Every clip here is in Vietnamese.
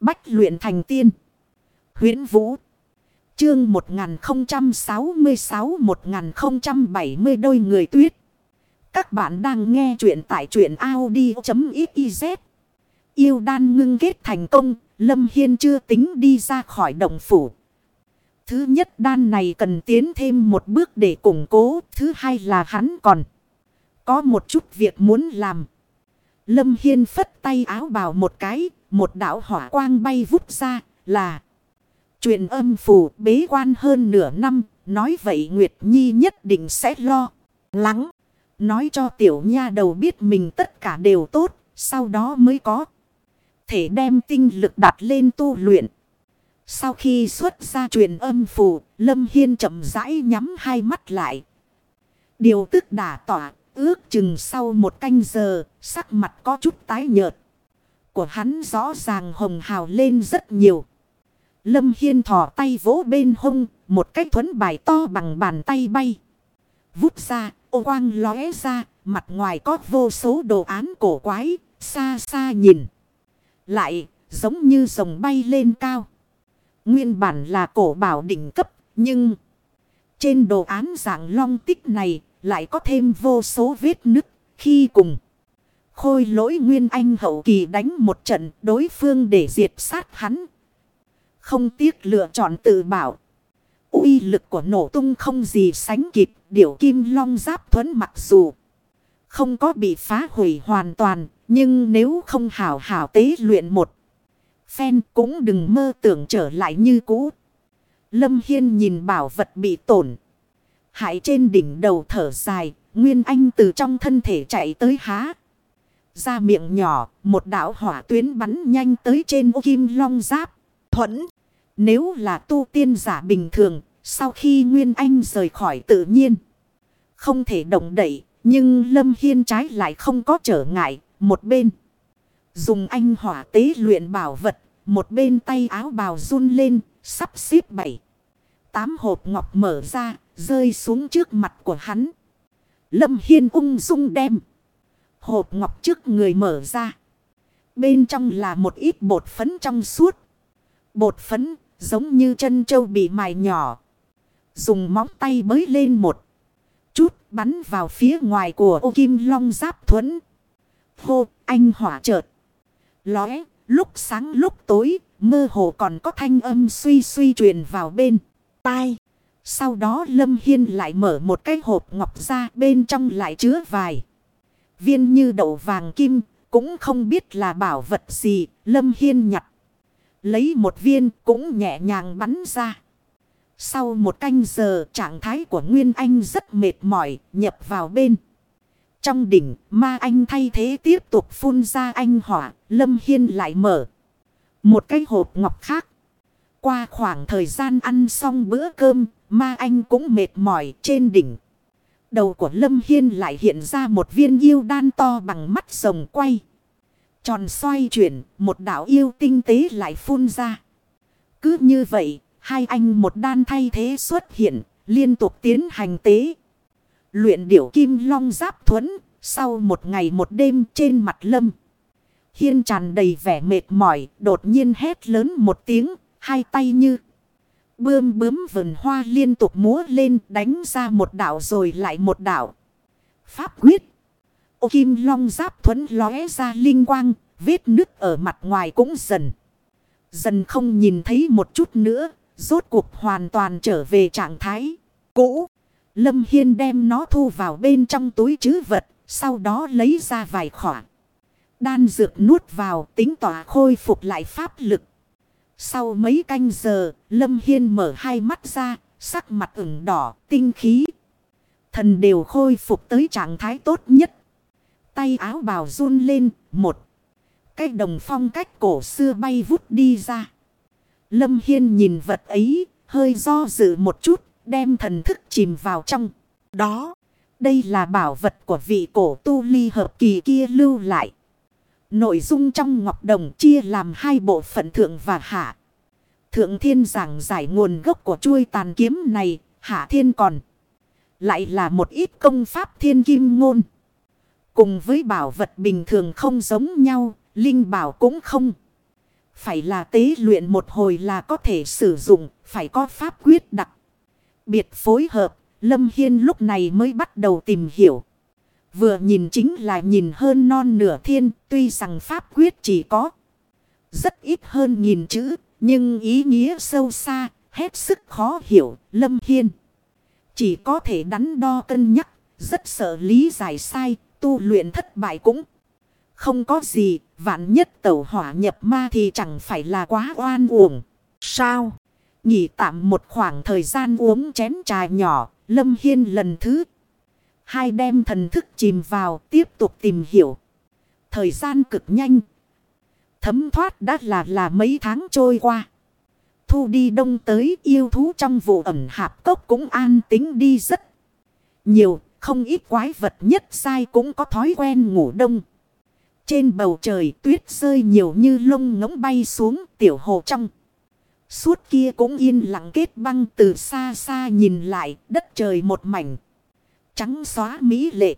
Bách luyện thành tiên. huyễn Vũ. Chương 1066-1070 đôi người tuyết. Các bạn đang nghe truyện tại truyện Audi.xyz. Yêu đan ngưng kết thành công, Lâm Hiên chưa tính đi ra khỏi đồng phủ. Thứ nhất đan này cần tiến thêm một bước để củng cố, thứ hai là hắn còn có một chút việc muốn làm. Lâm Hiên phất tay áo bào một cái, một đạo hỏa quang bay vút ra là truyền âm phủ bế quan hơn nửa năm, nói vậy Nguyệt Nhi nhất định sẽ lo, lắng. Nói cho tiểu nha đầu biết mình tất cả đều tốt, sau đó mới có thể đem tinh lực đặt lên tu luyện. Sau khi xuất ra truyền âm phù, Lâm Hiên chậm rãi nhắm hai mắt lại. Điều tức đả tỏa, ước chừng sau một canh giờ, sắc mặt có chút tái nhợt. Của hắn rõ ràng hồng hào lên rất nhiều. Lâm Hiên thỏ tay vỗ bên hông, một cái thuấn bài to bằng bàn tay bay. Vút ra, ô quang lóe ra, mặt ngoài có vô số đồ án cổ quái, xa xa nhìn. Lại, giống như rồng bay lên cao. Nguyên bản là cổ bảo đỉnh cấp, nhưng... Trên đồ án dạng long tích này lại có thêm vô số vết nứt khi cùng. Khôi lỗi Nguyên Anh hậu kỳ đánh một trận đối phương để diệt sát hắn. Không tiếc lựa chọn tự bảo. uy lực của nổ tung không gì sánh kịp. Điểu kim long giáp thuẫn mặc dù không có bị phá hủy hoàn toàn. Nhưng nếu không hảo hảo tế luyện một phen cũng đừng mơ tưởng trở lại như cũ. Lâm Hiên nhìn bảo vật bị tổn. Hại trên đỉnh đầu thở dài, Nguyên Anh từ trong thân thể chạy tới há. Ra miệng nhỏ, một đạo hỏa tuyến bắn nhanh tới trên ô kim long giáp. Thuẫn, nếu là tu tiên giả bình thường, sau khi Nguyên Anh rời khỏi tự nhiên. Không thể động đậy, nhưng Lâm Hiên trái lại không có trở ngại, một bên. Dùng anh hỏa tế luyện bảo vật, một bên tay áo bào run lên, sắp xếp bảy. Tám hộp ngọc mở ra, rơi xuống trước mặt của hắn. Lâm Hiên ung dung đem. Hộp ngọc trước người mở ra. Bên trong là một ít bột phấn trong suốt. Bột phấn giống như chân trâu bị mài nhỏ. Dùng móng tay bới lên một chút bắn vào phía ngoài của ô kim long giáp thuẫn. Hô, anh hỏa chợt. Lóe, lúc sáng lúc tối, mơ hồ còn có thanh âm suy suy truyền vào bên tai. Sau đó Lâm Hiên lại mở một cái hộp ngọc ra, bên trong lại chứa vài. Viên như đậu vàng kim, cũng không biết là bảo vật gì, Lâm Hiên nhặt. Lấy một viên cũng nhẹ nhàng bắn ra. Sau một canh giờ trạng thái của Nguyên Anh rất mệt mỏi, nhập vào bên. Trong đỉnh, ma anh thay thế tiếp tục phun ra anh hỏa, Lâm Hiên lại mở. Một cái hộp ngọc khác. Qua khoảng thời gian ăn xong bữa cơm, Ma anh cũng mệt mỏi trên đỉnh. Đầu của Lâm Hiên lại hiện ra một viên yêu đan to bằng mắt rồng quay. Tròn xoay chuyển, một đảo yêu tinh tế lại phun ra. Cứ như vậy, hai anh một đan thay thế xuất hiện, liên tục tiến hành tế. Luyện điểu kim long giáp thuẫn, sau một ngày một đêm trên mặt lâm. Hiên tràn đầy vẻ mệt mỏi, đột nhiên hét lớn một tiếng, hai tay như... Bươm bướm vườn hoa liên tục múa lên, đánh ra một đảo rồi lại một đảo. Pháp quyết. Ô kim long giáp thuẫn lóe ra linh quang. Vết nứt ở mặt ngoài cũng dần. Dần không nhìn thấy một chút nữa. Rốt cuộc hoàn toàn trở về trạng thái cũ. Lâm Hiên đem nó thu vào bên trong túi chứ vật. Sau đó lấy ra vài khỏa. Đan dược nuốt vào, tính tỏa khôi phục lại pháp lực. Sau mấy canh giờ, Lâm Hiên mở hai mắt ra, sắc mặt ửng đỏ, tinh khí. Thần đều khôi phục tới trạng thái tốt nhất. Tay áo bào run lên, một. Cái đồng phong cách cổ xưa bay vút đi ra. Lâm Hiên nhìn vật ấy, hơi do dự một chút, đem thần thức chìm vào trong. Đó, đây là bảo vật của vị cổ tu ly hợp kỳ kia lưu lại. Nội dung trong ngọc đồng chia làm hai bộ phận thượng và hạ. Thượng thiên giảng giải nguồn gốc của chuôi tàn kiếm này, hạ thiên còn. Lại là một ít công pháp thiên kim ngôn. Cùng với bảo vật bình thường không giống nhau, linh bảo cũng không. phải là tế luyện một hồi là có thể sử dụng, phải có pháp quyết đặc. Biệt phối hợp, Lâm Hiên lúc này mới bắt đầu tìm hiểu. Vừa nhìn chính là nhìn hơn non nửa thiên, tuy rằng pháp quyết chỉ có rất ít hơn nghìn chữ, nhưng ý nghĩa sâu xa, hết sức khó hiểu, Lâm Hiên. Chỉ có thể đắn đo cân nhắc, rất sợ lý giải sai, tu luyện thất bại cũng không có gì, vạn nhất tẩu hỏa nhập ma thì chẳng phải là quá oan uổng. Sao? Nghỉ tạm một khoảng thời gian uống chén trà nhỏ, Lâm Hiên lần thứ. Hai đem thần thức chìm vào, tiếp tục tìm hiểu. Thời gian cực nhanh. Thấm thoát đã là là mấy tháng trôi qua. Thu đi đông tới yêu thú trong vụ ẩm hạp cốc cũng an tính đi rất nhiều. Không ít quái vật nhất sai cũng có thói quen ngủ đông. Trên bầu trời tuyết rơi nhiều như lông ngỗng bay xuống tiểu hồ trong. Suốt kia cũng yên lặng kết băng từ xa xa nhìn lại đất trời một mảnh. Trắng xóa mỹ lệ.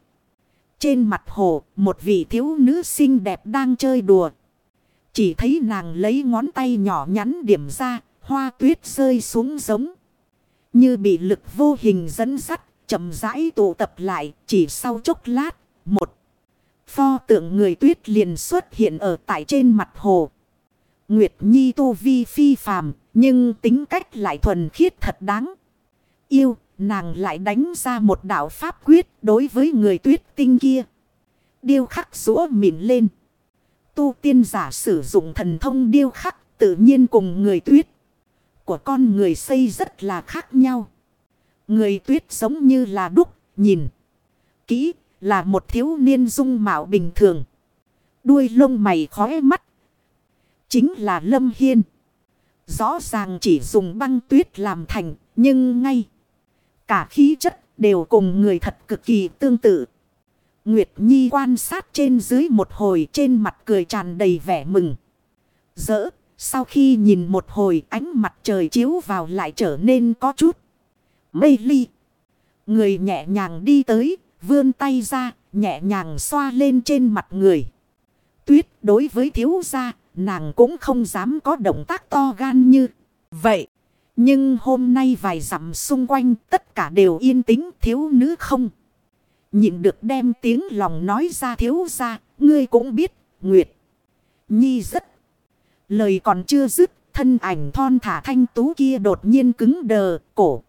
Trên mặt hồ một vị thiếu nữ xinh đẹp đang chơi đùa. Chỉ thấy nàng lấy ngón tay nhỏ nhắn điểm ra hoa tuyết rơi xuống giống. Như bị lực vô hình dẫn sắt chậm rãi tụ tập lại chỉ sau chốc lát. Một pho tượng người tuyết liền xuất hiện ở tại trên mặt hồ. Nguyệt Nhi tu vi phi phàm, nhưng tính cách lại thuần khiết thật đáng. Yêu, nàng lại đánh ra một đạo pháp quyết đối với người tuyết tinh kia. Điêu khắc rũa mịn lên. Tu tiên giả sử dụng thần thông điêu khắc tự nhiên cùng người tuyết. Của con người xây rất là khác nhau. Người tuyết giống như là đúc, nhìn. Kỹ, là một thiếu niên dung mạo bình thường. Đuôi lông mày khóe mắt Chính là Lâm Hiên. Rõ ràng chỉ dùng băng tuyết làm thành, nhưng ngay cả khí chất đều cùng người thật cực kỳ tương tự. Nguyệt Nhi quan sát trên dưới một hồi trên mặt cười tràn đầy vẻ mừng. Dỡ, sau khi nhìn một hồi ánh mặt trời chiếu vào lại trở nên có chút mây ly. Người nhẹ nhàng đi tới, vươn tay ra, nhẹ nhàng xoa lên trên mặt người. Tuyết đối với thiếu gia, nàng cũng không dám có động tác to gan như vậy. Nhưng hôm nay vài dặm xung quanh tất cả đều yên tĩnh thiếu nữ không. Nhịn được đem tiếng lòng nói ra thiếu ra, ngươi cũng biết, Nguyệt. Nhi rất. Lời còn chưa dứt, thân ảnh thon thả thanh tú kia đột nhiên cứng đờ, cổ.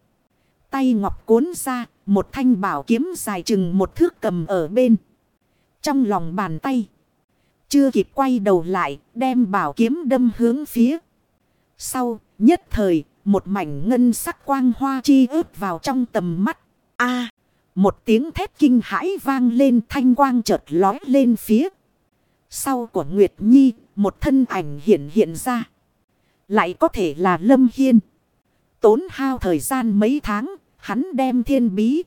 Tay ngọc cuốn ra, một thanh bảo kiếm dài chừng một thước cầm ở bên. Trong lòng bàn tay. Chưa kịp quay đầu lại, đem bảo kiếm đâm hướng phía. Sau, nhất thời, một mảnh ngân sắc quang hoa chi ướp vào trong tầm mắt. a một tiếng thét kinh hãi vang lên thanh quang chợt lói lên phía. Sau của Nguyệt Nhi, một thân ảnh hiện hiện ra. Lại có thể là Lâm Hiên. Tốn hao thời gian mấy tháng, hắn đem thiên bí.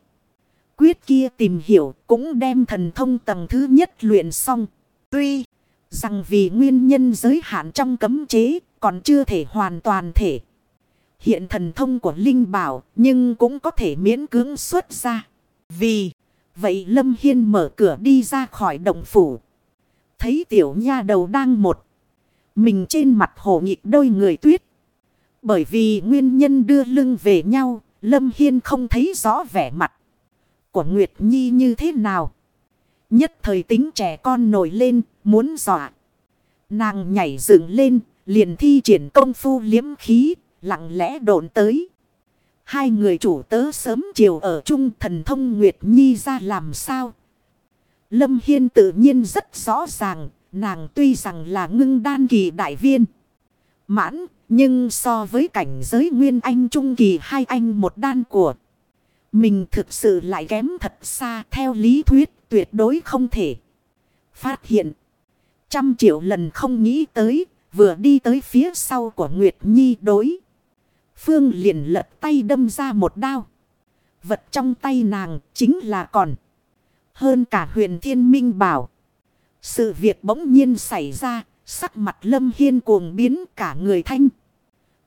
Quyết kia tìm hiểu cũng đem thần thông tầng thứ nhất luyện xong. Tuy rằng vì nguyên nhân giới hạn trong cấm chế còn chưa thể hoàn toàn thể. Hiện thần thông của Linh Bảo nhưng cũng có thể miễn cưỡng xuất ra. Vì vậy Lâm Hiên mở cửa đi ra khỏi động phủ. Thấy tiểu nha đầu đang một. Mình trên mặt hồ nghịch đôi người tuyết. Bởi vì nguyên nhân đưa lưng về nhau, Lâm Hiên không thấy rõ vẻ mặt của Nguyệt Nhi như thế nào. Nhất thời tính trẻ con nổi lên, muốn dọa. Nàng nhảy dựng lên, liền thi triển công phu liếm khí, lặng lẽ độn tới. Hai người chủ tớ sớm chiều ở chung thần thông Nguyệt Nhi ra làm sao. Lâm Hiên tự nhiên rất rõ ràng, nàng tuy rằng là ngưng đan kỳ đại viên. Mãn, nhưng so với cảnh giới nguyên anh trung kỳ hai anh một đan của. Mình thực sự lại kém thật xa theo lý thuyết tuyệt đối không thể. Phát hiện. Trăm triệu lần không nghĩ tới, vừa đi tới phía sau của Nguyệt Nhi đối. Phương liền lật tay đâm ra một đao. Vật trong tay nàng chính là còn. Hơn cả huyền thiên minh bảo. Sự việc bỗng nhiên xảy ra, sắc mặt lâm hiên cuồng biến cả người thanh.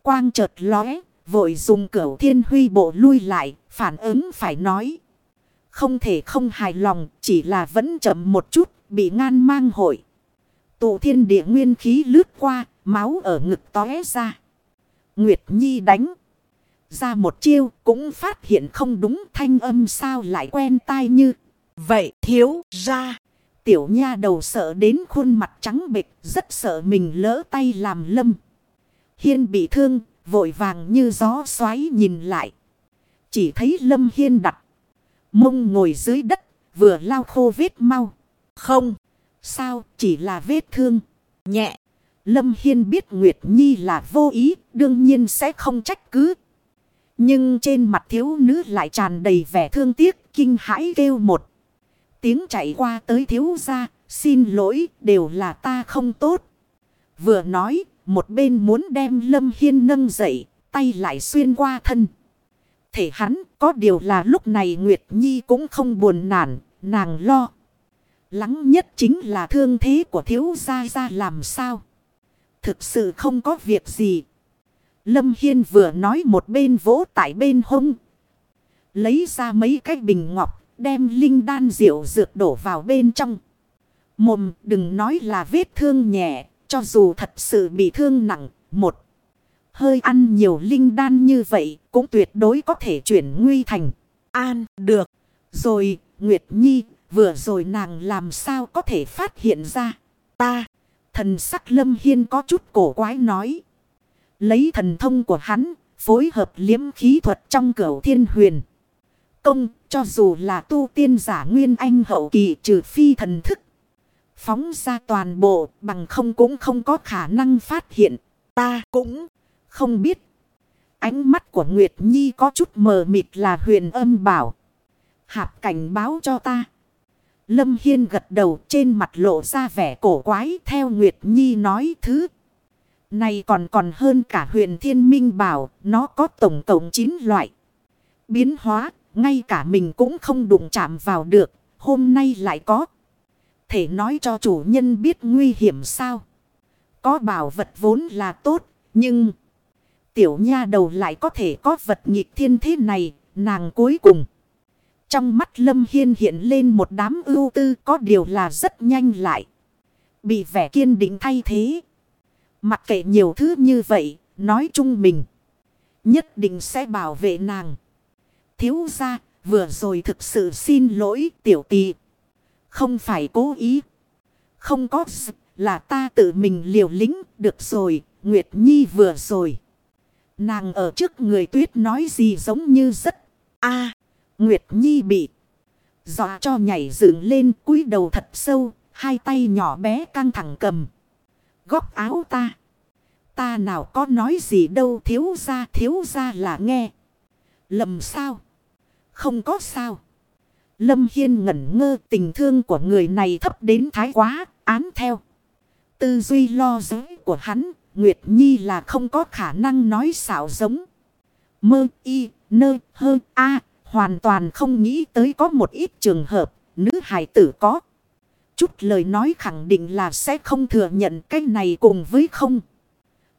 Quang chợt lóe, vội dùng cửu thiên huy bộ lui lại, phản ứng phải nói. Không thể không hài lòng, chỉ là vẫn chậm một chút, bị ngan mang hội. Tụ thiên địa nguyên khí lướt qua, máu ở ngực tóe ra. Nguyệt Nhi đánh. Ra một chiêu cũng phát hiện không đúng thanh âm sao lại quen tai như. Vậy thiếu ra. Tiểu nha đầu sợ đến khuôn mặt trắng bệch, rất sợ mình lỡ tay làm lâm. Hiên bị thương, vội vàng như gió xoáy nhìn lại. Chỉ thấy lâm hiên đặt. Mông ngồi dưới đất, vừa lau khô vết mau. Không. Sao chỉ là vết thương. Nhẹ. Lâm Hiên biết Nguyệt Nhi là vô ý, đương nhiên sẽ không trách cứ. Nhưng trên mặt thiếu nữ lại tràn đầy vẻ thương tiếc, kinh hãi kêu một. Tiếng chạy qua tới thiếu gia, xin lỗi, đều là ta không tốt. Vừa nói, một bên muốn đem Lâm Hiên nâng dậy, tay lại xuyên qua thân. Thể hắn, có điều là lúc này Nguyệt Nhi cũng không buồn nản, nàng lo. Lắng nhất chính là thương thế của thiếu gia ra làm sao. Thực sự không có việc gì. Lâm Hiên vừa nói một bên vỗ tại bên hông. Lấy ra mấy cái bình ngọc, đem linh đan rượu dược đổ vào bên trong. Mồm đừng nói là vết thương nhẹ, cho dù thật sự bị thương nặng, một. Hơi ăn nhiều linh đan như vậy cũng tuyệt đối có thể chuyển nguy thành. An, được. Rồi, Nguyệt Nhi, vừa rồi nàng làm sao có thể phát hiện ra. Ta, thần sắc lâm hiên có chút cổ quái nói. Lấy thần thông của hắn, phối hợp liếm khí thuật trong cửu thiên huyền. Công, cho dù là tu tiên giả nguyên anh hậu kỳ trừ phi thần thức. Phóng ra toàn bộ bằng không cũng không có khả năng phát hiện. Ta cũng không biết. Ánh mắt của Nguyệt Nhi có chút mờ mịt là huyền âm bảo. Hạp cảnh báo cho ta. Lâm Hiên gật đầu trên mặt lộ ra vẻ cổ quái theo Nguyệt Nhi nói thứ. Này còn còn hơn cả huyền thiên minh bảo, nó có tổng cộng 9 loại. Biến hóa, ngay cả mình cũng không đụng chạm vào được, hôm nay lại có. Thể nói cho chủ nhân biết nguy hiểm sao. Có bảo vật vốn là tốt, nhưng... Tiểu nha đầu lại có thể có vật nghịch thiên thế này, nàng cuối cùng. Trong mắt Lâm Hiên hiện lên một đám ưu tư có điều là rất nhanh lại. Bị vẻ kiên định thay thế. Mặc kệ nhiều thứ như vậy, nói chung mình. Nhất định sẽ bảo vệ nàng. Thiếu ra, vừa rồi thực sự xin lỗi tiểu tì. Không phải cố ý. Không có là ta tự mình liều lính. Được rồi, Nguyệt Nhi vừa rồi. Nàng ở trước người tuyết nói gì giống như rất... a Nguyệt Nhi bị dọa cho nhảy dựng lên cúi đầu thật sâu, hai tay nhỏ bé căng thẳng cầm. Góc áo ta. Ta nào có nói gì đâu thiếu ra thiếu ra là nghe. Lầm sao? Không có sao. Lâm Hiên ngẩn ngơ tình thương của người này thấp đến thái quá, án theo. Tư duy lo giới của hắn, Nguyệt Nhi là không có khả năng nói xảo giống. Mơ y, nơ, hơ, a Hoàn toàn không nghĩ tới có một ít trường hợp, nữ hài tử có. Chút lời nói khẳng định là sẽ không thừa nhận cái này cùng với không.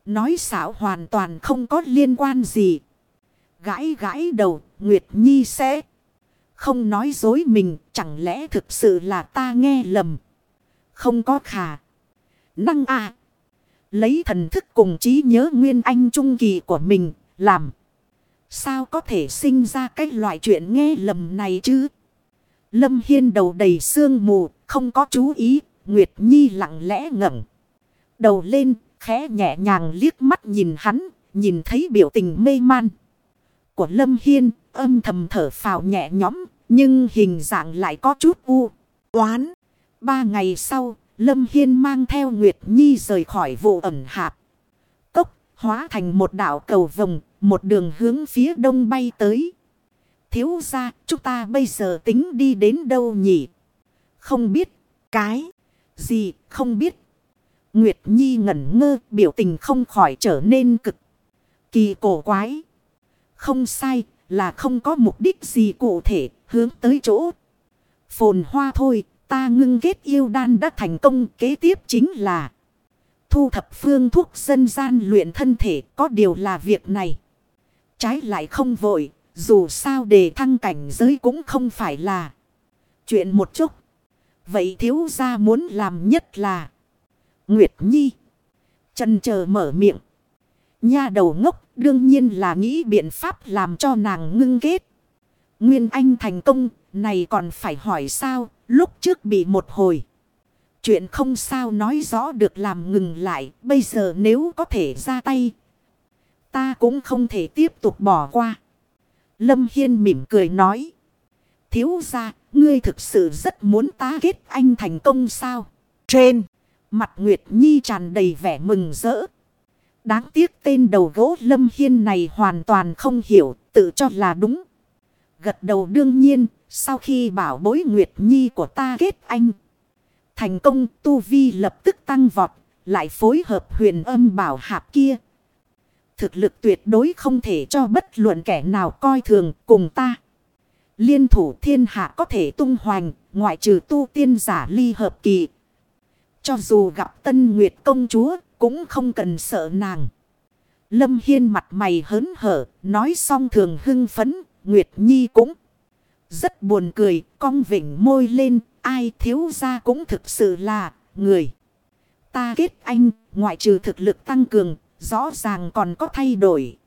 Nói xảo hoàn toàn không có liên quan gì. Gãi gãi đầu, Nguyệt Nhi sẽ không nói dối mình, chẳng lẽ thực sự là ta nghe lầm. Không có khả. Năng à. Lấy thần thức cùng trí nhớ nguyên anh trung kỳ của mình, làm. Sao có thể sinh ra cái loại chuyện nghe lầm này chứ? Lâm Hiên đầu đầy sương mù, không có chú ý, Nguyệt Nhi lặng lẽ ngẩng Đầu lên, khẽ nhẹ nhàng liếc mắt nhìn hắn, nhìn thấy biểu tình mê man. Của Lâm Hiên, âm thầm thở phào nhẹ nhõm, nhưng hình dạng lại có chút u, oán. Ba ngày sau, Lâm Hiên mang theo Nguyệt Nhi rời khỏi vụ ẩn hạp. Cốc, hóa thành một đảo cầu vồng, một đường hướng phía đông bay tới. Thiếu ra, chúng ta bây giờ tính đi đến đâu nhỉ? Không biết. Cái gì không biết. Nguyệt Nhi ngẩn ngơ biểu tình không khỏi trở nên cực kỳ cổ quái. Không sai là không có mục đích gì cụ thể hướng tới chỗ. Phồn hoa thôi ta ngưng kết yêu đan đã thành công kế tiếp chính là thu thập phương thuốc dân gian luyện thân thể có điều là việc này. Trái lại không vội, dù sao đề thăng cảnh giới cũng không phải là chuyện một chút. Vậy thiếu gia muốn làm nhất là Nguyệt Nhi. chân chờ mở miệng. Nha đầu ngốc đương nhiên là nghĩ biện pháp làm cho nàng ngưng kết. Nguyên Anh thành công, này còn phải hỏi sao, lúc trước bị một hồi. Chuyện không sao nói rõ được làm ngừng lại, bây giờ nếu có thể ra tay. Ta cũng không thể tiếp tục bỏ qua. Lâm Hiên mỉm cười nói. Thiếu ra, ngươi thực sự rất muốn ta kết anh thành công sao? Trên, mặt Nguyệt Nhi tràn đầy vẻ mừng rỡ. Đáng tiếc tên đầu gỗ Lâm Hiên này hoàn toàn không hiểu, tự cho là đúng. Gật đầu đương nhiên, sau khi bảo bối Nguyệt Nhi của ta kết anh. Thành công Tu Vi lập tức tăng vọt, lại phối hợp huyền âm bảo hạp kia. Thực lực tuyệt đối không thể cho bất luận kẻ nào coi thường cùng ta. Liên thủ thiên hạ có thể tung hoành, ngoại trừ tu tiên giả ly hợp kỳ. Cho dù gặp tân nguyệt công chúa, cũng không cần sợ nàng. Lâm Hiên mặt mày hớn hở, nói xong thường hưng phấn, Nguyệt Nhi cũng rất buồn cười, cong vỉnh môi lên, ai thiếu ra cũng thực sự là người. Ta kết anh, ngoại trừ thực lực tăng cường, rõ ràng còn có thay đổi.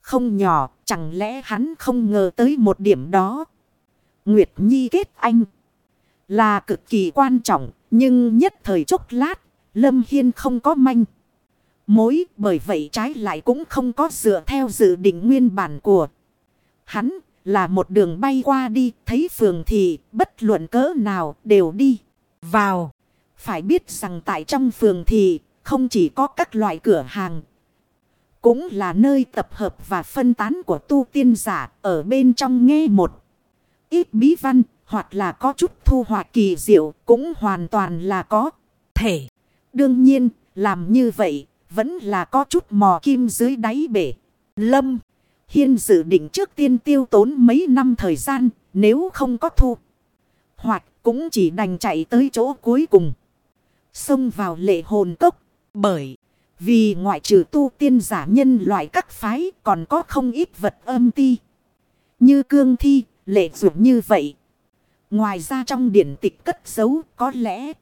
Không nhỏ, chẳng lẽ hắn không ngờ tới một điểm đó. Nguyệt Nhi kết anh là cực kỳ quan trọng, nhưng nhất thời chốc lát, Lâm Hiên không có manh. Mối bởi vậy trái lại cũng không có dựa theo dự định nguyên bản của hắn là một đường bay qua đi, thấy phường thì bất luận cỡ nào đều đi vào. Phải biết rằng tại trong phường thì không chỉ có các loại cửa hàng, cũng là nơi tập hợp và phân tán của tu tiên giả ở bên trong nghe một ít bí văn hoặc là có chút thu hoạch kỳ diệu cũng hoàn toàn là có thể. Đương nhiên, làm như vậy vẫn là có chút mò kim dưới đáy bể. Lâm Hiên dự định trước tiên tiêu tốn mấy năm thời gian, nếu không có thu. Hoặc cũng chỉ đành chạy tới chỗ cuối cùng. Xông vào lệ hồn cốc. Bởi vì ngoại trừ tu tiên giả nhân loại các phái còn có không ít vật âm ti. Như cương thi, lệ dụng như vậy. Ngoài ra trong điển tịch cất giấu có lẽ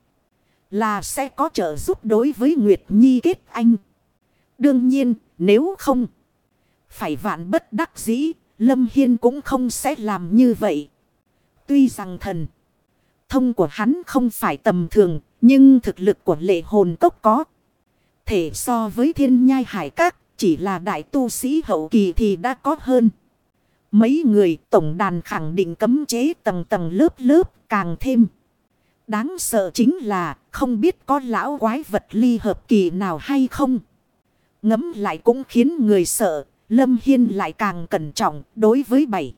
là sẽ có trợ giúp đối với Nguyệt Nhi kết anh. Đương nhiên, nếu không... Phải vạn bất đắc dĩ, Lâm Hiên cũng không sẽ làm như vậy. Tuy rằng thần thông của hắn không phải tầm thường, nhưng thực lực của lệ hồn tốc có. Thể so với thiên nhai hải các, chỉ là đại tu sĩ hậu kỳ thì đã có hơn. Mấy người tổng đàn khẳng định cấm chế tầng tầng lớp lớp càng thêm. Đáng sợ chính là không biết có lão quái vật ly hợp kỳ nào hay không. Ngấm lại cũng khiến người sợ, Lâm Hiên lại càng cẩn trọng đối với bảy.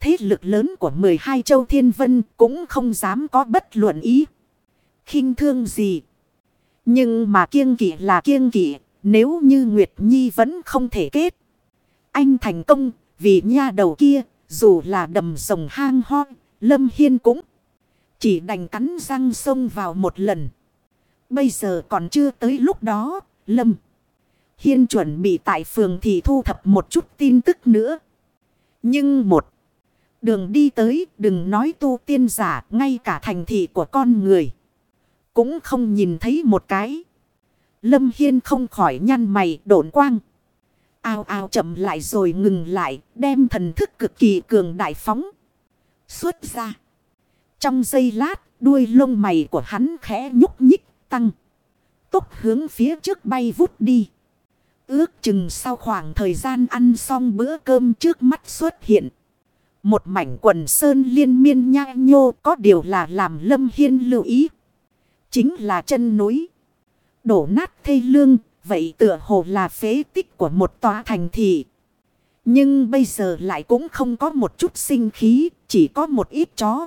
Thế lực lớn của 12 châu thiên vân cũng không dám có bất luận ý. khinh thương gì. Nhưng mà kiêng kỵ là kiêng kỵ. Nếu như Nguyệt Nhi vẫn không thể kết. Anh thành công, vì nha đầu kia, dù là đầm rồng hang ho. Lâm Hiên cũng chỉ đành cắn răng sông vào một lần. Bây giờ còn chưa tới lúc đó. Lâm. Hiên chuẩn bị tại phường thì thu thập một chút tin tức nữa. Nhưng một đường đi tới, đừng nói tu tiên giả, ngay cả thành thị của con người. Cũng không nhìn thấy một cái. Lâm Hiên không khỏi nhăn mày đổn quang. Ao ao chậm lại rồi ngừng lại, đem thần thức cực kỳ cường đại phóng. Xuất ra. Trong giây lát, đuôi lông mày của hắn khẽ nhúc nhích, tăng. Tốc hướng phía trước bay vút đi. Ước chừng sau khoảng thời gian ăn xong bữa cơm trước mắt xuất hiện. Một mảnh quần sơn liên miên nha nhô, có điều là làm Lâm Hiên lưu ý. Chính là chân núi. Đổ nát thây lương, vậy tựa hồ là phế tích của một tòa thành thị. Nhưng bây giờ lại cũng không có một chút sinh khí, chỉ có một ít chó.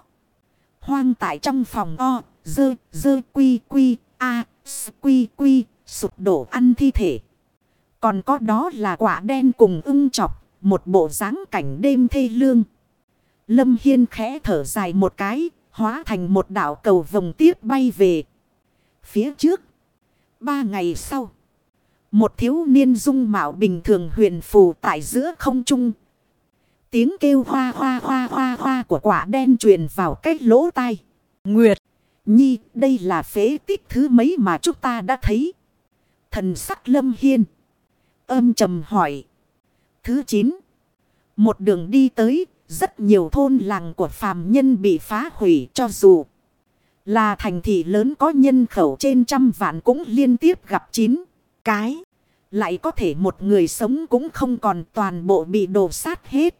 Hoang tại trong phòng o, dơ, dơ quy quy, a, quy quy, sụp đổ ăn thi thể. Còn có đó là quả đen cùng ưng chọc, một bộ dáng cảnh đêm thê lương. Lâm Hiên khẽ thở dài một cái, hóa thành một đảo cầu vòng tiếp bay về. Phía trước, ba ngày sau, một thiếu niên dung mạo bình thường huyền phù tại giữa không trung. Tiếng kêu hoa hoa hoa hoa hoa của quả đen truyền vào cái lỗ tai. Nguyệt, Nhi, đây là phế tích thứ mấy mà chúng ta đã thấy. Thần sắc lâm hiên. Âm trầm hỏi. Thứ 9. Một đường đi tới, rất nhiều thôn làng của phàm nhân bị phá hủy cho dù là thành thị lớn có nhân khẩu trên trăm vạn cũng liên tiếp gặp chín cái. Lại có thể một người sống cũng không còn toàn bộ bị đổ sát hết.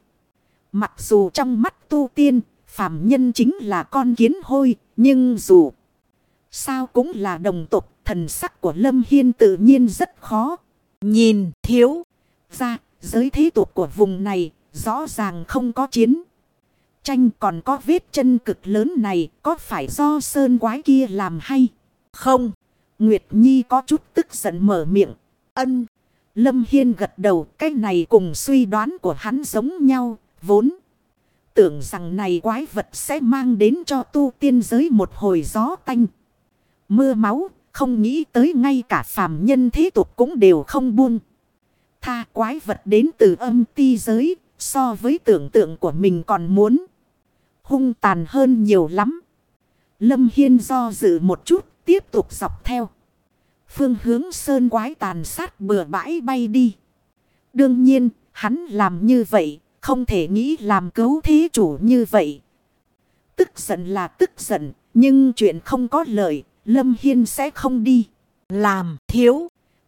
Mặc dù trong mắt tu tiên, phàm nhân chính là con kiến hôi, nhưng dù sao cũng là đồng tục, thần sắc của Lâm Hiên tự nhiên rất khó. Nhìn thiếu ra, giới thế tục của vùng này rõ ràng không có chiến. Tranh còn có vết chân cực lớn này có phải do sơn quái kia làm hay không? Nguyệt Nhi có chút tức giận mở miệng. Ân. Lâm Hiên gật đầu cái này cùng suy đoán của hắn giống nhau, vốn. Tưởng rằng này quái vật sẽ mang đến cho tu tiên giới một hồi gió tanh. Mưa máu, không nghĩ tới ngay cả phàm nhân thế tục cũng đều không buông. Tha quái vật đến từ âm ti giới, so với tưởng tượng của mình còn muốn. Hung tàn hơn nhiều lắm. Lâm Hiên do dự một chút, tiếp tục dọc theo. Phương hướng sơn quái tàn sát bừa bãi bay đi. Đương nhiên, hắn làm như vậy, không thể nghĩ làm cứu thế chủ như vậy. Tức giận là tức giận, nhưng chuyện không có lợi, Lâm Hiên sẽ không đi. Làm thiếu.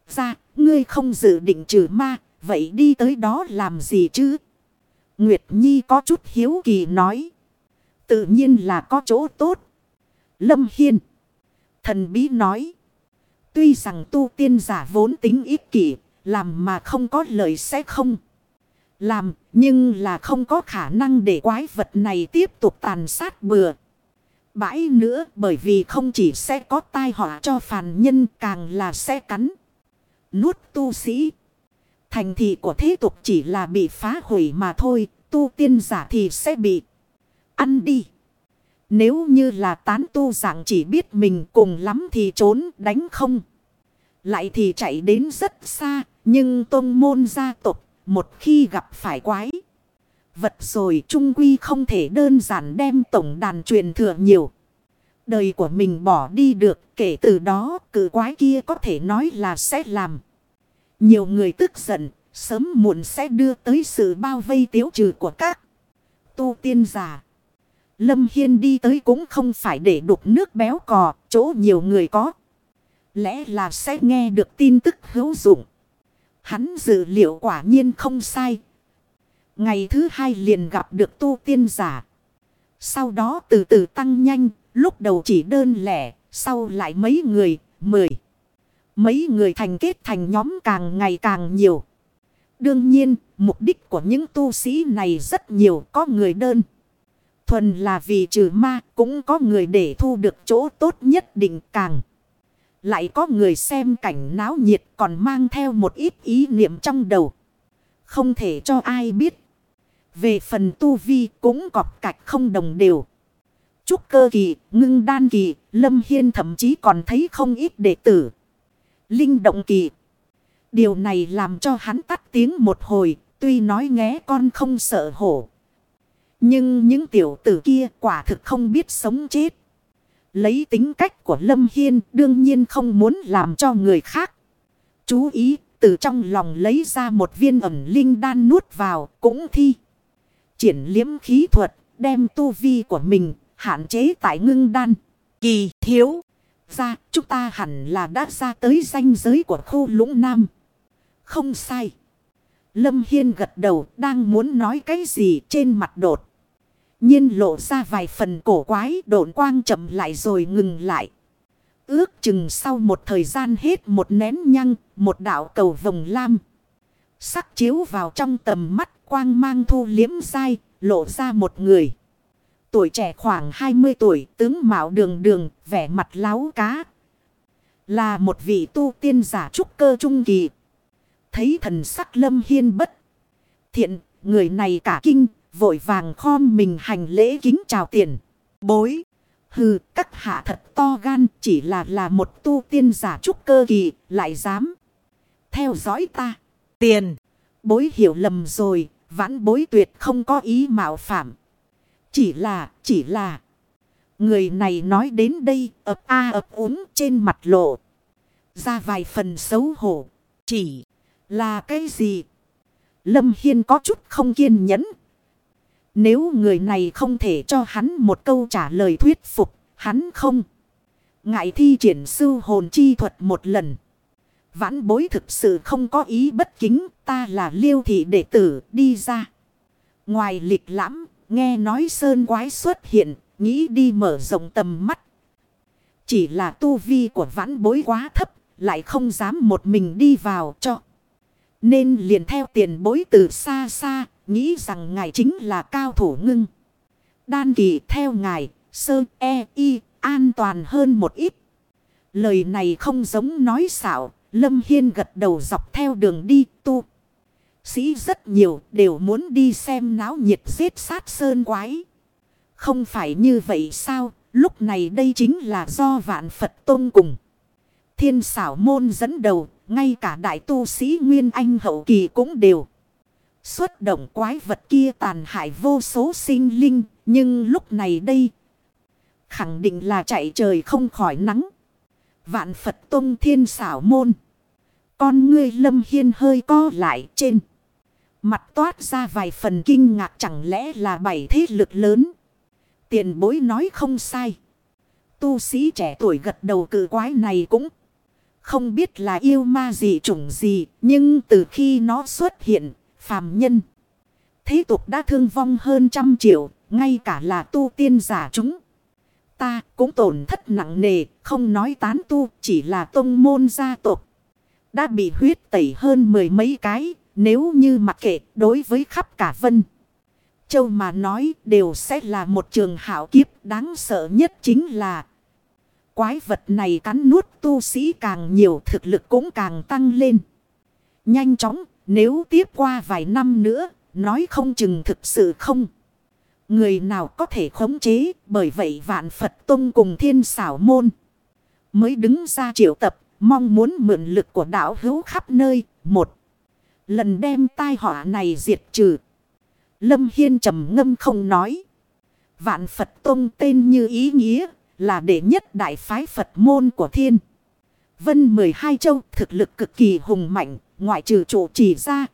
Ra, ngươi không dự định trừ ma, vậy đi tới đó làm gì chứ? Nguyệt Nhi có chút hiếu kỳ nói. Tự nhiên là có chỗ tốt. Lâm Hiên. Thần bí nói. Tuy rằng tu tiên giả vốn tính ích kỷ, làm mà không có lời sẽ không. Làm, nhưng là không có khả năng để quái vật này tiếp tục tàn sát bừa. Bãi nữa bởi vì không chỉ sẽ có tai họa cho phàn nhân càng là sẽ cắn. Nuốt tu sĩ. Thành thị của thế tục chỉ là bị phá hủy mà thôi, tu tiên giả thì sẽ bị ăn đi. Nếu như là tán tu dạng chỉ biết mình cùng lắm thì trốn đánh không. Lại thì chạy đến rất xa. Nhưng tôn môn gia tộc, một khi gặp phải quái. Vật rồi trung quy không thể đơn giản đem tổng đàn truyền thừa nhiều. Đời của mình bỏ đi được, kể từ đó cử quái kia có thể nói là sẽ làm. Nhiều người tức giận, sớm muộn sẽ đưa tới sự bao vây tiếu trừ của các tu tiên giả. Lâm Hiên đi tới cũng không phải để đục nước béo cò, chỗ nhiều người có. Lẽ là sẽ nghe được tin tức hữu dụng. Hắn dự liệu quả nhiên không sai. Ngày thứ hai liền gặp được tu tiên giả. Sau đó từ từ tăng nhanh, lúc đầu chỉ đơn lẻ, sau lại mấy người, mười. Mấy người thành kết thành nhóm càng ngày càng nhiều. Đương nhiên, mục đích của những tu sĩ này rất nhiều, có người đơn. Thuần là vì trừ ma, cũng có người để thu được chỗ tốt nhất định càng. Lại có người xem cảnh náo nhiệt còn mang theo một ít ý niệm trong đầu. Không thể cho ai biết. Về phần tu vi cũng cọp cạch không đồng đều. Trúc cơ kỳ, ngưng đan kỳ, lâm hiên thậm chí còn thấy không ít đệ tử. Linh động kỳ. Điều này làm cho hắn tắt tiếng một hồi, tuy nói nghe con không sợ hổ. Nhưng những tiểu tử kia quả thực không biết sống chết. Lấy tính cách của Lâm Hiên đương nhiên không muốn làm cho người khác. Chú ý, từ trong lòng lấy ra một viên ẩm linh đan nuốt vào cũng thi. Triển liếm khí thuật, đem tu vi của mình hạn chế tại ngưng đan. Kỳ thiếu, ra, chúng ta hẳn là đã ra tới ranh giới của khu lũng nam. Không sai. Lâm Hiên gật đầu, đang muốn nói cái gì trên mặt đột nhiên lộ ra vài phần cổ quái độn quang chậm lại rồi ngừng lại. Ước chừng sau một thời gian hết một nén nhăng, một đạo cầu vồng lam. Sắc chiếu vào trong tầm mắt quang mang thu liếm dai, lộ ra một người. Tuổi trẻ khoảng 20 tuổi, tướng mạo đường đường, vẻ mặt láo cá. Là một vị tu tiên giả trúc cơ trung kỳ. Thấy thần sắc lâm hiên bất. Thiện, người này cả kinh, Vội vàng khom mình hành lễ kính chào tiền. Bối. Hừ, các hạ thật to gan chỉ là là một tu tiên giả trúc cơ kỳ, lại dám. Theo dõi ta. Tiền. Bối hiểu lầm rồi, vãn bối tuyệt không có ý mạo phạm. Chỉ là, chỉ là. Người này nói đến đây, ập a ập úng trên mặt lộ. ra vài phần xấu hổ. Chỉ là cái gì? Lâm Hiên có chút không kiên nhẫn. Nếu người này không thể cho hắn một câu trả lời thuyết phục, hắn không. Ngại thi triển sư hồn chi thuật một lần. Vãn bối thực sự không có ý bất kính, ta là liêu thị đệ tử đi ra. Ngoài lịch lãm, nghe nói sơn quái xuất hiện, nghĩ đi mở rộng tầm mắt. Chỉ là tu vi của vãn bối quá thấp, lại không dám một mình đi vào cho. Nên liền theo tiền bối từ xa xa, nghĩ rằng ngài chính là cao thủ ngưng. Đan kỳ theo ngài, sơ e y, an toàn hơn một ít. Lời này không giống nói xạo, Lâm Hiên gật đầu dọc theo đường đi tu. Sĩ rất nhiều đều muốn đi xem náo nhiệt giết sát sơn quái. Không phải như vậy sao, lúc này đây chính là do vạn Phật tôn cùng. Thiên xảo môn dẫn đầu, ngay cả đại tu sĩ Nguyên Anh hậu kỳ cũng đều. Xuất động quái vật kia tàn hại vô số sinh linh, nhưng lúc này đây, khẳng định là chạy trời không khỏi nắng. Vạn Phật Tông Thiên xảo môn. Con ngươi lâm hiên hơi co lại trên. Mặt toát ra vài phần kinh ngạc chẳng lẽ là bảy thế lực lớn. Tiền bối nói không sai. Tu sĩ trẻ tuổi gật đầu cử quái này cũng không biết là yêu ma gì chủng gì. Nhưng từ khi nó xuất hiện, phàm nhân. Thế tục đã thương vong hơn trăm triệu, ngay cả là tu tiên giả chúng. Ta cũng tổn thất nặng nề, không nói tán tu, chỉ là tông môn gia tộc. Đã bị huyết tẩy hơn mười mấy cái, nếu như mặc kệ đối với khắp cả vân. Châu mà nói đều sẽ là một trường hảo kiếp đáng sợ nhất chính là Quái vật này cắn nuốt tu sĩ càng nhiều thực lực cũng càng tăng lên. Nhanh chóng nếu tiếp qua vài năm nữa nói không chừng thực sự không. Người nào có thể khống chế bởi vậy vạn Phật Tông cùng thiên xảo môn. Mới đứng ra triệu tập mong muốn mượn lực của đạo hữu khắp nơi. Một lần đem tai họa này diệt trừ. Lâm Hiên trầm ngâm không nói. Vạn Phật Tông tên như ý nghĩa là đệ nhất đại phái Phật môn của thiên. Vân 12 châu thực lực cực kỳ hùng mạnh, ngoại trừ chủ chỉ ra.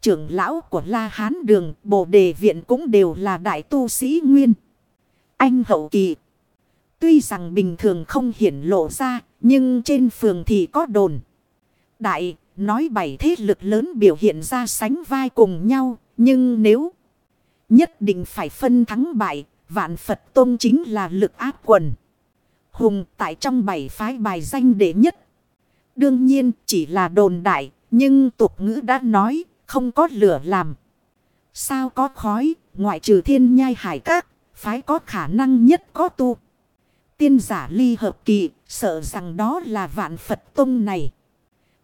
Trưởng lão của La Hán Đường, Bồ Đề Viện cũng đều là đại tu sĩ nguyên. Anh hậu kỳ. Tuy rằng bình thường không hiển lộ ra, nhưng trên phường thì có đồn. Đại, nói bảy thế lực lớn biểu hiện ra sánh vai cùng nhau, nhưng nếu nhất định phải phân thắng bại, vạn Phật Tôn chính là lực áp quần. Hùng tại trong bảy phái bài danh đệ nhất. Đương nhiên chỉ là đồn đại, nhưng tục ngữ đã nói, không có lửa làm. Sao có khói, ngoại trừ thiên nhai hải các, phái có khả năng nhất có tu. Tiên giả ly hợp kỳ, sợ rằng đó là vạn Phật Tông này.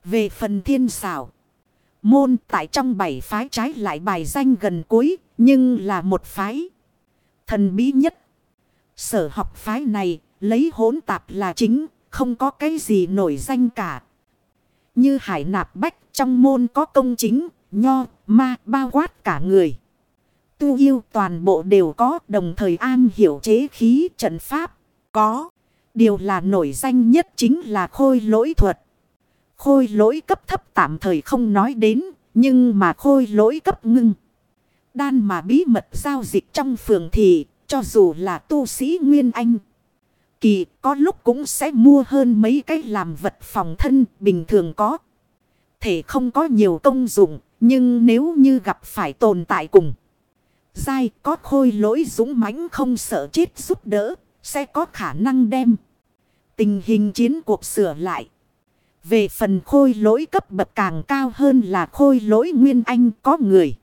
Về phần thiên xảo, môn tại trong bảy phái trái lại bài danh gần cuối, nhưng là một phái thần bí nhất. Sở học phái này lấy hỗn tạp là chính, không có cái gì nổi danh cả. Như hải nạp bách trong môn có công chính, nho, ma, bao quát cả người. Tu yêu toàn bộ đều có đồng thời an hiểu chế khí trận pháp. Có. Điều là nổi danh nhất chính là khôi lỗi thuật. Khôi lỗi cấp thấp tạm thời không nói đến, nhưng mà khôi lỗi cấp ngưng đan mà bí mật giao dịch trong phường thì cho dù là tu sĩ Nguyên Anh. Kỳ có lúc cũng sẽ mua hơn mấy cái làm vật phòng thân bình thường có. Thể không có nhiều công dụng nhưng nếu như gặp phải tồn tại cùng. dai có khôi lỗi dũng mãnh không sợ chết giúp đỡ sẽ có khả năng đem. Tình hình chiến cuộc sửa lại. Về phần khôi lỗi cấp bậc càng cao hơn là khôi lỗi nguyên anh có người.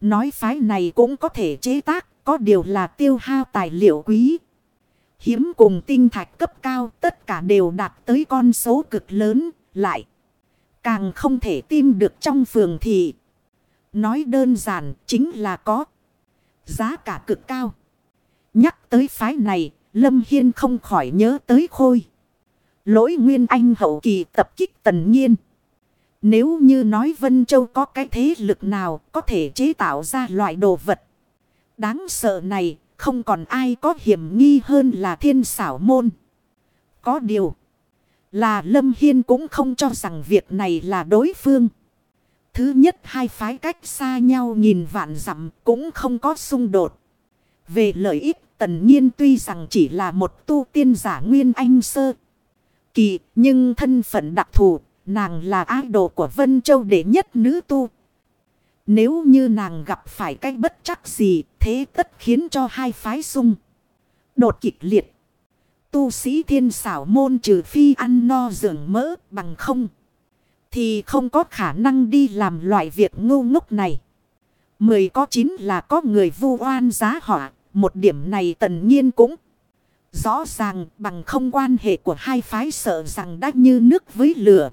Nói phái này cũng có thể chế tác, có điều là tiêu hao tài liệu quý. Hiếm cùng tinh thạch cấp cao tất cả đều đạt tới con số cực lớn, lại. Càng không thể tìm được trong phường thị. Nói đơn giản chính là có giá cả cực cao. Nhắc tới phái này, Lâm Hiên không khỏi nhớ tới khôi. Lỗi Nguyên Anh hậu kỳ tập kích tần nhiên. Nếu như nói Vân Châu có cái thế lực nào có thể chế tạo ra loại đồ vật. Đáng sợ này không còn ai có hiểm nghi hơn là thiên xảo môn. Có điều, Là Lâm Hiên cũng không cho rằng việc này là đối phương. Thứ nhất, hai phái cách xa nhau nhìn vạn dặm cũng không có xung đột. Về lợi ích, tần nhiên tuy rằng chỉ là một tu tiên giả nguyên anh sơ. Kỳ, nhưng thân phận đặc thù, nàng là ái đồ của Vân Châu đệ nhất nữ tu. Nếu như nàng gặp phải cách bất chắc gì, thế tất khiến cho hai phái xung. Đột kịch liệt. Tu sĩ thiên xảo môn trừ phi ăn no dưỡng mỡ bằng không. Thì không có khả năng đi làm loại việc ngu ngốc này. Mười có chín là có người vu oan giá họa. Một điểm này tần nhiên cũng rõ ràng bằng không quan hệ của hai phái sợ rằng đã như nước với lửa.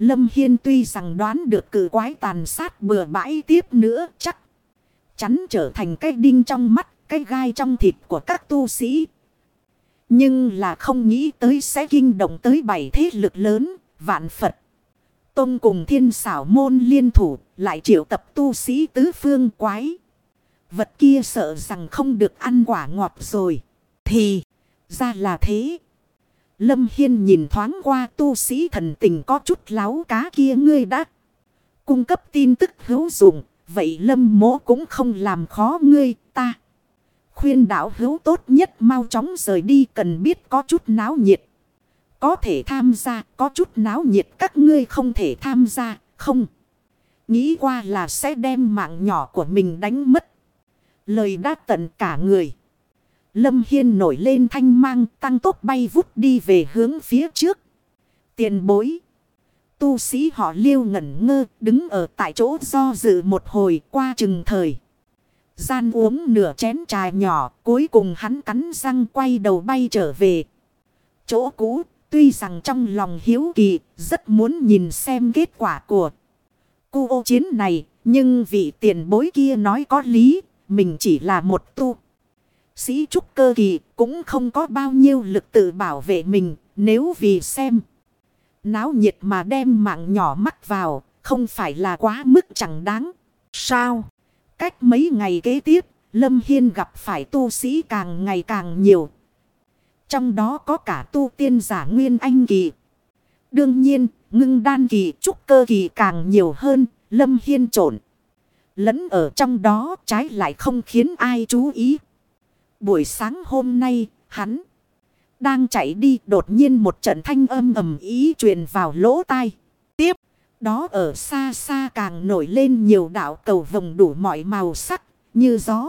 Lâm Hiên tuy rằng đoán được cử quái tàn sát bừa bãi tiếp nữa chắc chắn trở thành cái đinh trong mắt, cái gai trong thịt của các tu sĩ. Nhưng là không nghĩ tới sẽ kinh động tới bảy thế lực lớn, vạn Phật. Tông cùng thiên xảo môn liên thủ, lại triệu tập tu sĩ tứ phương quái. Vật kia sợ rằng không được ăn quả ngọt rồi. Thì, ra là thế. Lâm Hiên nhìn thoáng qua tu sĩ thần tình có chút láo cá kia ngươi đã. Cung cấp tin tức hữu dụng. Vậy lâm Mỗ cũng không làm khó ngươi ta. Khuyên đảo hữu tốt nhất mau chóng rời đi cần biết có chút náo nhiệt. Có thể tham gia, có chút náo nhiệt các ngươi không thể tham gia, không. Nghĩ qua là sẽ đem mạng nhỏ của mình đánh mất. Lời đã tận cả người. Lâm Hiên nổi lên thanh mang, tăng tốc bay vút đi về hướng phía trước. Tiền bối. Tu sĩ họ liêu ngẩn ngơ, đứng ở tại chỗ do dự một hồi qua chừng thời. Gian uống nửa chén trà nhỏ, cuối cùng hắn cắn răng quay đầu bay trở về. Chỗ cũ, tuy rằng trong lòng hiếu kỳ, rất muốn nhìn xem kết quả của cu ô chiến này. Nhưng vị tiền bối kia nói có lý, mình chỉ là một tu. Sĩ trúc cơ kỳ cũng không có bao nhiêu lực tự bảo vệ mình nếu vì xem. Náo nhiệt mà đem mạng nhỏ mắc vào, không phải là quá mức chẳng đáng. Sao? Cách mấy ngày kế tiếp, Lâm Hiên gặp phải tu sĩ càng ngày càng nhiều. Trong đó có cả tu tiên giả Nguyên Anh Kỳ. Đương nhiên, ngưng đan kỳ, trúc cơ kỳ càng nhiều hơn, Lâm Hiên trộn. Lẫn ở trong đó trái lại không khiến ai chú ý. Buổi sáng hôm nay, hắn đang chạy đi đột nhiên một trận thanh âm ầm ý truyền vào lỗ tai. Tiếp, đó ở xa xa càng nổi lên nhiều đảo cầu vồng đủ mọi màu sắc, như gió.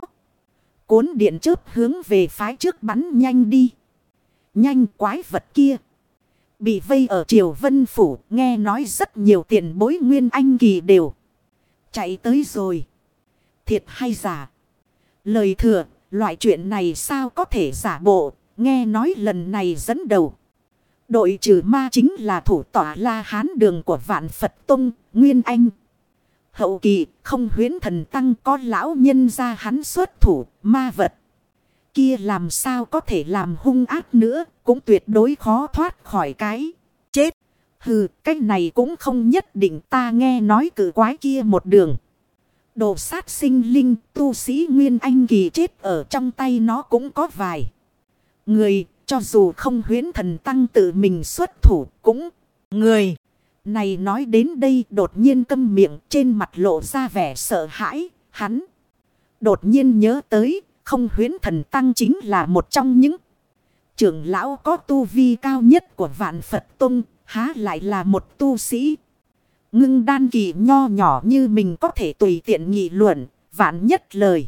Cuốn điện chớp hướng về phái trước bắn nhanh đi. Nhanh quái vật kia. Bị vây ở triều vân phủ, nghe nói rất nhiều tiền bối nguyên anh kỳ đều. Chạy tới rồi. Thiệt hay giả? Lời thừa, loại chuyện này sao có thể giả bộ, Nghe nói lần này dẫn đầu. Đội trừ ma chính là thủ tỏa la hán đường của vạn Phật Tông, Nguyên Anh. Hậu kỳ không huyến thần tăng có lão nhân ra hắn xuất thủ, ma vật. Kia làm sao có thể làm hung ác nữa, cũng tuyệt đối khó thoát khỏi cái. Chết! Hừ, cái này cũng không nhất định ta nghe nói cử quái kia một đường. Đồ sát sinh linh, tu sĩ Nguyên Anh kỳ chết ở trong tay nó cũng có vài. Người, cho dù không huyến thần tăng tự mình xuất thủ, cũng người. Này nói đến đây đột nhiên câm miệng trên mặt lộ ra vẻ sợ hãi, hắn. Đột nhiên nhớ tới, không huyến thần tăng chính là một trong những trưởng lão có tu vi cao nhất của vạn Phật Tông, há lại là một tu sĩ. Ngưng đan kỳ nho nhỏ như mình có thể tùy tiện nghị luận, vạn nhất lời.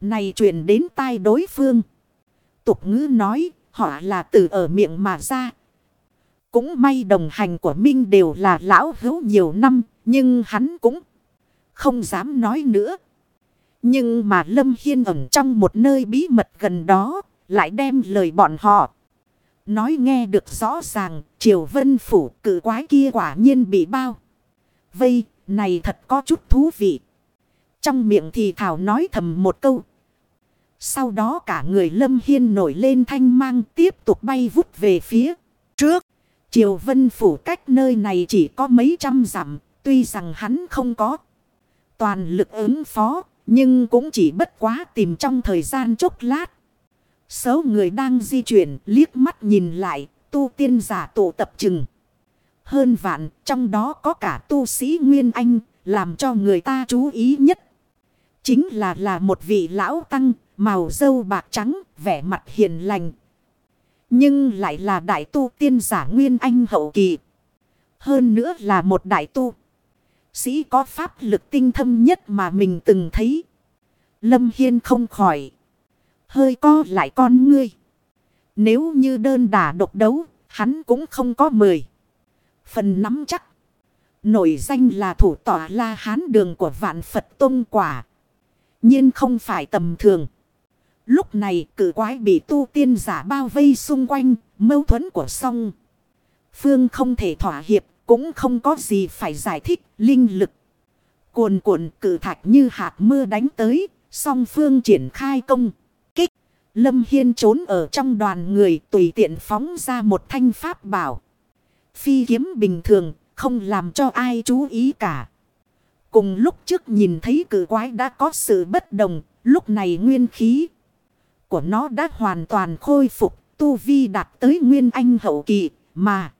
Này truyền đến tai đối phương. Tục ngữ nói, họ là từ ở miệng mà ra. Cũng may đồng hành của Minh đều là lão hữu nhiều năm, nhưng hắn cũng không dám nói nữa. Nhưng mà Lâm Hiên ẩn trong một nơi bí mật gần đó, lại đem lời bọn họ. Nói nghe được rõ ràng, Triều Vân Phủ cử quái kia quả nhiên bị bao. Vây, này thật có chút thú vị. Trong miệng thì Thảo nói thầm một câu, sau đó cả người Lâm Hiên nổi lên thanh mang tiếp tục bay vút về phía trước. Triều Vân Phủ cách nơi này chỉ có mấy trăm dặm, tuy rằng hắn không có toàn lực ứng phó, nhưng cũng chỉ bất quá tìm trong thời gian chốc lát. Số người đang di chuyển liếc mắt nhìn lại, tu tiên giả tụ tập chừng. Hơn vạn, trong đó có cả tu sĩ Nguyên Anh, làm cho người ta chú ý nhất. Chính là là một vị lão tăng, màu dâu bạc trắng, vẻ mặt hiền lành. Nhưng lại là đại tu tiên giả Nguyên Anh hậu kỳ. Hơn nữa là một đại tu. Sĩ có pháp lực tinh thâm nhất mà mình từng thấy. Lâm Hiên không khỏi. Hơi co lại con ngươi. Nếu như đơn đả độc đấu, hắn cũng không có mười. Phần nắm chắc. Nổi danh là thủ tỏa la hán đường của vạn Phật tôn quả. nhiên không phải tầm thường. Lúc này cử quái bị tu tiên giả bao vây xung quanh, mâu thuẫn của song. Phương không thể thỏa hiệp, cũng không có gì phải giải thích, linh lực. Cuồn cuộn cử thạch như hạt mưa đánh tới, song phương triển khai công. Kích, Lâm Hiên trốn ở trong đoàn người tùy tiện phóng ra một thanh pháp bảo. Phi kiếm bình thường, không làm cho ai chú ý cả. Cùng lúc trước nhìn thấy cử quái đã có sự bất đồng, lúc này nguyên khí của nó đã hoàn toàn khôi phục, tu vi đạt tới nguyên anh hậu kỳ, mà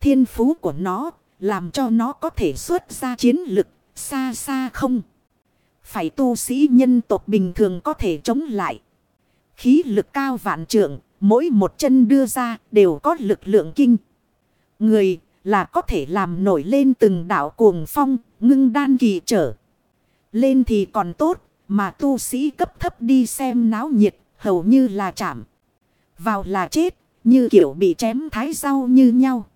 thiên phú của nó làm cho nó có thể xuất ra chiến lực xa xa không. Phải tu sĩ nhân tộc bình thường có thể chống lại. Khí lực cao vạn trượng, mỗi một chân đưa ra đều có lực lượng kinh. Người là có thể làm nổi lên từng đảo cuồng phong, ngưng đan kỳ trở. Lên thì còn tốt, mà tu sĩ cấp thấp đi xem náo nhiệt, hầu như là chạm. Vào là chết, như kiểu bị chém thái rau như nhau.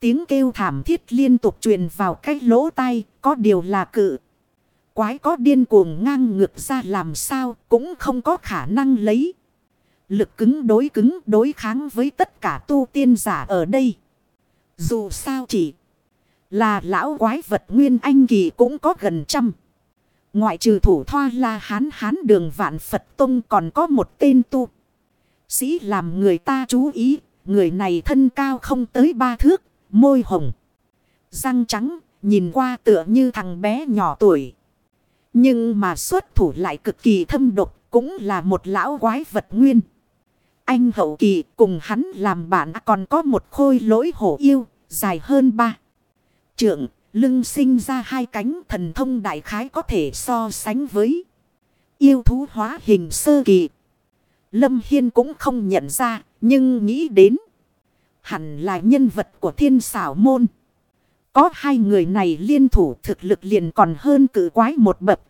Tiếng kêu thảm thiết liên tục truyền vào cái lỗ tai, có điều là cự. Quái có điên cuồng ngang ngược ra làm sao cũng không có khả năng lấy. Lực cứng đối cứng đối kháng với tất cả tu tiên giả ở đây. Dù sao chỉ là lão quái vật nguyên anh kỳ cũng có gần trăm. Ngoại trừ thủ thoa la hán hán đường vạn Phật Tông còn có một tên tu. Sĩ làm người ta chú ý, người này thân cao không tới ba thước, môi hồng. Răng trắng, nhìn qua tựa như thằng bé nhỏ tuổi. Nhưng mà xuất thủ lại cực kỳ thâm độc, cũng là một lão quái vật nguyên. Anh hậu kỳ cùng hắn làm bạn còn có một khôi lỗi hổ yêu, dài hơn ba. Trượng, lưng sinh ra hai cánh thần thông đại khái có thể so sánh với yêu thú hóa hình sơ kỳ. Lâm Hiên cũng không nhận ra, nhưng nghĩ đến. Hẳn là nhân vật của thiên xảo môn. Có hai người này liên thủ thực lực liền còn hơn cử quái một bậc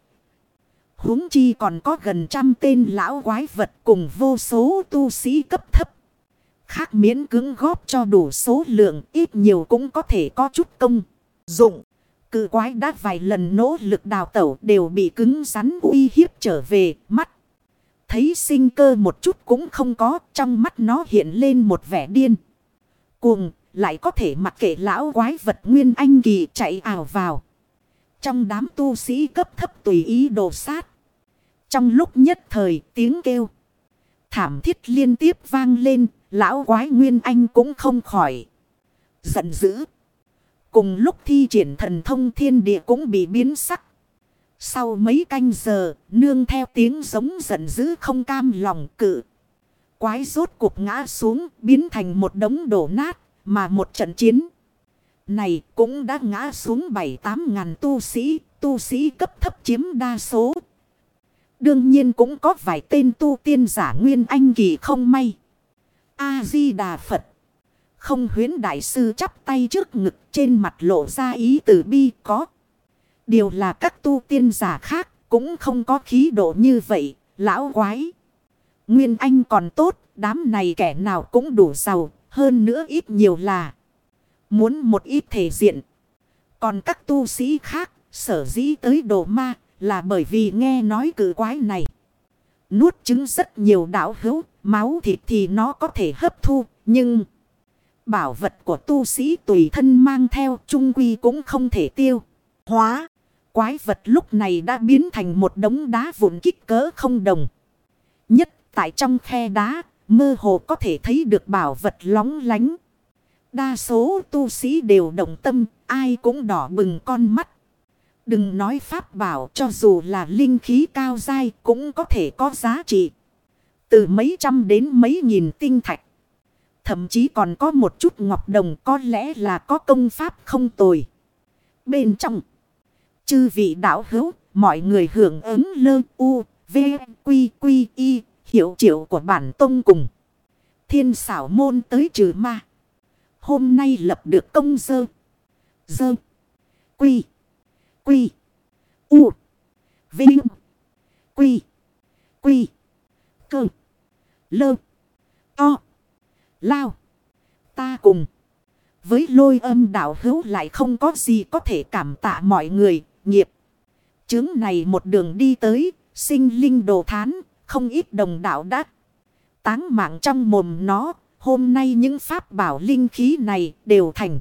huống chi còn có gần trăm tên lão quái vật cùng vô số tu sĩ cấp thấp. Khác miễn cứng góp cho đủ số lượng, ít nhiều cũng có thể có chút công. Dụng. Cự quái đã vài lần nỗ lực đào tẩu đều bị cứng rắn uy hiếp trở về mắt. Thấy sinh cơ một chút cũng không có, trong mắt nó hiện lên một vẻ điên. Cuồng, lại có thể mặc kệ lão quái vật nguyên anh kỳ chạy ảo vào. Trong đám tu sĩ cấp thấp tùy ý đồ sát. Trong lúc nhất thời tiếng kêu. Thảm thiết liên tiếp vang lên. Lão quái nguyên anh cũng không khỏi. Giận dữ. Cùng lúc thi triển thần thông thiên địa cũng bị biến sắc. Sau mấy canh giờ, nương theo tiếng giống giận dữ không cam lòng cự. Quái rốt cuộc ngã xuống, biến thành một đống đổ nát, mà một trận chiến. Này cũng đã ngã xuống 7-8 ngàn tu sĩ, tu sĩ cấp thấp chiếm đa số. Đương nhiên cũng có vài tên tu tiên giả nguyên anh kỳ không may. A-di-đà Phật. Không huyến đại sư chắp tay trước ngực trên mặt lộ ra ý từ bi có. Điều là các tu tiên giả khác cũng không có khí độ như vậy, lão quái. Nguyên Anh còn tốt, đám này kẻ nào cũng đủ giàu, hơn nữa ít nhiều là muốn một ít thể diện. Còn các tu sĩ khác, sở dĩ tới đồ ma là bởi vì nghe nói cử quái này. Nuốt trứng rất nhiều đảo hữu, máu thịt thì nó có thể hấp thu, nhưng... Bảo vật của tu sĩ tùy thân mang theo trung quy cũng không thể tiêu. Hóa. Quái vật lúc này đã biến thành một đống đá vụn kích cỡ không đồng. Nhất tại trong khe đá, mơ hồ có thể thấy được bảo vật lóng lánh. Đa số tu sĩ đều động tâm, ai cũng đỏ bừng con mắt. Đừng nói pháp bảo cho dù là linh khí cao dai cũng có thể có giá trị. Từ mấy trăm đến mấy nghìn tinh thạch. Thậm chí còn có một chút ngọc đồng có lẽ là có công pháp không tồi. Bên trong. Chư vị đạo hữu. Mọi người hưởng ứng lơ u. V. Quy. Quy. Y. Hiệu triệu của bản tông cùng. Thiên xảo môn tới trừ ma. Hôm nay lập được công dơ. Dơ. Quy. Quy. U. Vinh. Quy. Quy. Cơ. Lơ. To. Lao. Ta cùng. Với lôi âm đạo hữu lại không có gì có thể cảm tạ mọi người. Nghiệp. Chứng này một đường đi tới. Sinh linh đồ thán. Không ít đồng đạo đắc. Táng mạng trong mồm nó. Hôm nay những pháp bảo linh khí này đều thành.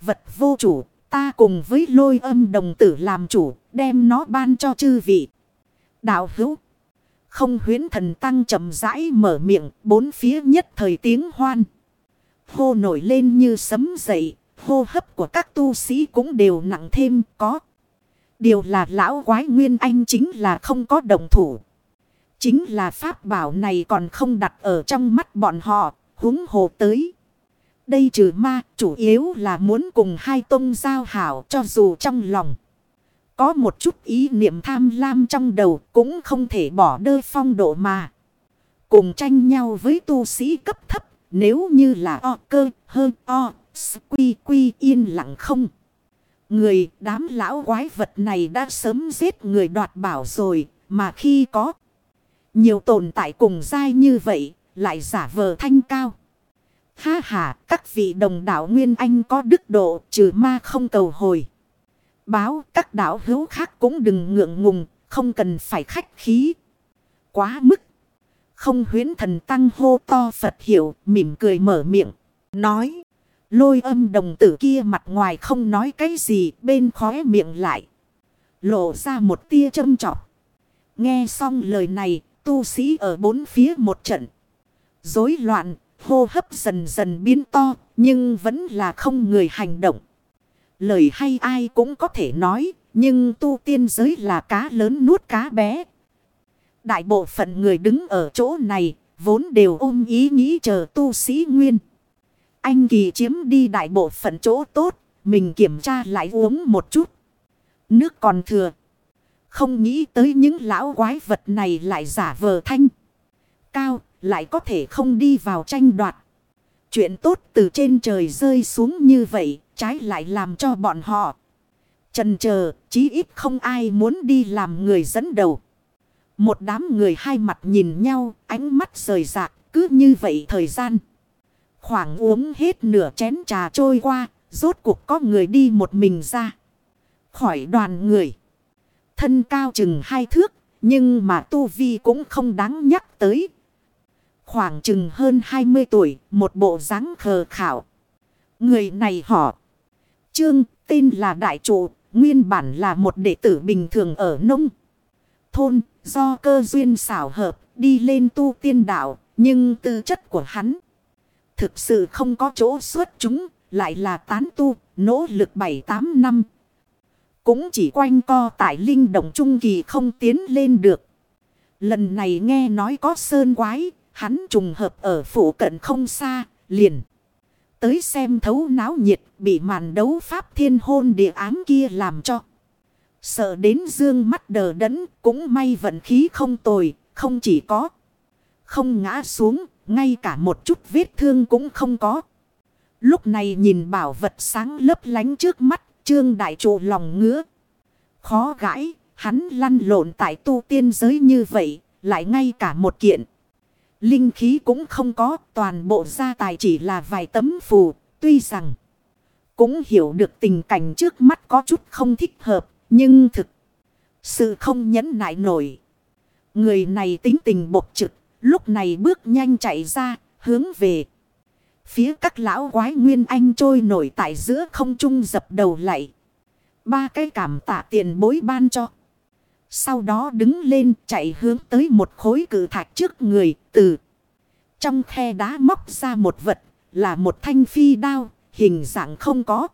Vật vô chủ. Ta cùng với lôi âm đồng tử làm chủ. Đem nó ban cho chư vị. Đạo hữu. Không huyến thần tăng chậm rãi mở miệng. Bốn phía nhất thời tiếng hoan. Hô nổi lên như sấm dậy. Hô hấp của các tu sĩ cũng đều nặng thêm có. Điều là lão quái nguyên anh chính là không có đồng thủ. Chính là pháp bảo này còn không đặt ở trong mắt bọn họ, húng hồ tới. Đây trừ ma, chủ yếu là muốn cùng hai tông giao hảo cho dù trong lòng. Có một chút ý niệm tham lam trong đầu cũng không thể bỏ đơ phong độ mà. Cùng tranh nhau với tu sĩ cấp thấp, nếu như là o cơ, hơn o, quy quy yên lặng không. Người đám lão quái vật này đã sớm giết người đoạt bảo rồi, mà khi có nhiều tồn tại cùng dai như vậy, lại giả vờ thanh cao. Ha ha, các vị đồng đạo Nguyên Anh có đức độ trừ ma không cầu hồi. Báo các đạo hữu khác cũng đừng ngượng ngùng, không cần phải khách khí. Quá mức. Không huyến thần tăng hô to Phật hiểu, mỉm cười mở miệng. Nói. Lôi âm đồng tử kia mặt ngoài không nói cái gì bên khóe miệng lại. Lộ ra một tia châm trọc. Nghe xong lời này, tu sĩ ở bốn phía một trận. Rối loạn, hô hấp dần dần biến to, nhưng vẫn là không người hành động. Lời hay ai cũng có thể nói, nhưng tu tiên giới là cá lớn nuốt cá bé. Đại bộ phận người đứng ở chỗ này, vốn đều ôm ý nghĩ chờ tu sĩ nguyên. Anh kỳ chiếm đi đại bộ phận chỗ tốt, mình kiểm tra lại uống một chút. Nước còn thừa. Không nghĩ tới những lão quái vật này lại giả vờ thanh. Cao, lại có thể không đi vào tranh đoạt. Chuyện tốt từ trên trời rơi xuống như vậy, trái lại làm cho bọn họ. Trần chờ, chí ít không ai muốn đi làm người dẫn đầu. Một đám người hai mặt nhìn nhau, ánh mắt rời rạc, cứ như vậy thời gian. Khoảng uống hết nửa chén trà trôi qua, rốt cuộc có người đi một mình ra. Khỏi đoàn người. Thân cao chừng hai thước, nhưng mà tu vi cũng không đáng nhắc tới. Khoảng chừng hơn 20 tuổi, một bộ dáng khờ khảo. Người này họ. Trương, tên là Đại Trụ, nguyên bản là một đệ tử bình thường ở nông. Thôn, do cơ duyên xảo hợp, đi lên tu tiên đạo, nhưng tư chất của hắn. Thực sự không có chỗ xuất chúng, lại là tán tu, nỗ lực 7-8 năm. Cũng chỉ quanh co tại linh động trung kỳ không tiến lên được. Lần này nghe nói có sơn quái, hắn trùng hợp ở phủ cận không xa, liền. Tới xem thấu náo nhiệt bị màn đấu pháp thiên hôn địa ám kia làm cho. Sợ đến dương mắt đờ đẫn cũng may vận khí không tồi, không chỉ có. Không ngã xuống, ngay cả một chút vết thương cũng không có. Lúc này nhìn bảo vật sáng lấp lánh trước mắt, trương đại trụ lòng ngứa. Khó gãi, hắn lăn lộn tại tu tiên giới như vậy, lại ngay cả một kiện. Linh khí cũng không có, toàn bộ gia tài chỉ là vài tấm phù, tuy rằng cũng hiểu được tình cảnh trước mắt có chút không thích hợp, nhưng thực sự không nhẫn nại nổi. Người này tính tình bộc trực, lúc này bước nhanh chạy ra, hướng về. Phía các lão quái nguyên anh trôi nổi tại giữa không trung dập đầu lại. Ba cái cảm tạ tiền bối ban cho. Sau đó đứng lên chạy hướng tới một khối cử thạch trước người từ. Trong khe đá móc ra một vật là một thanh phi đao hình dạng không có.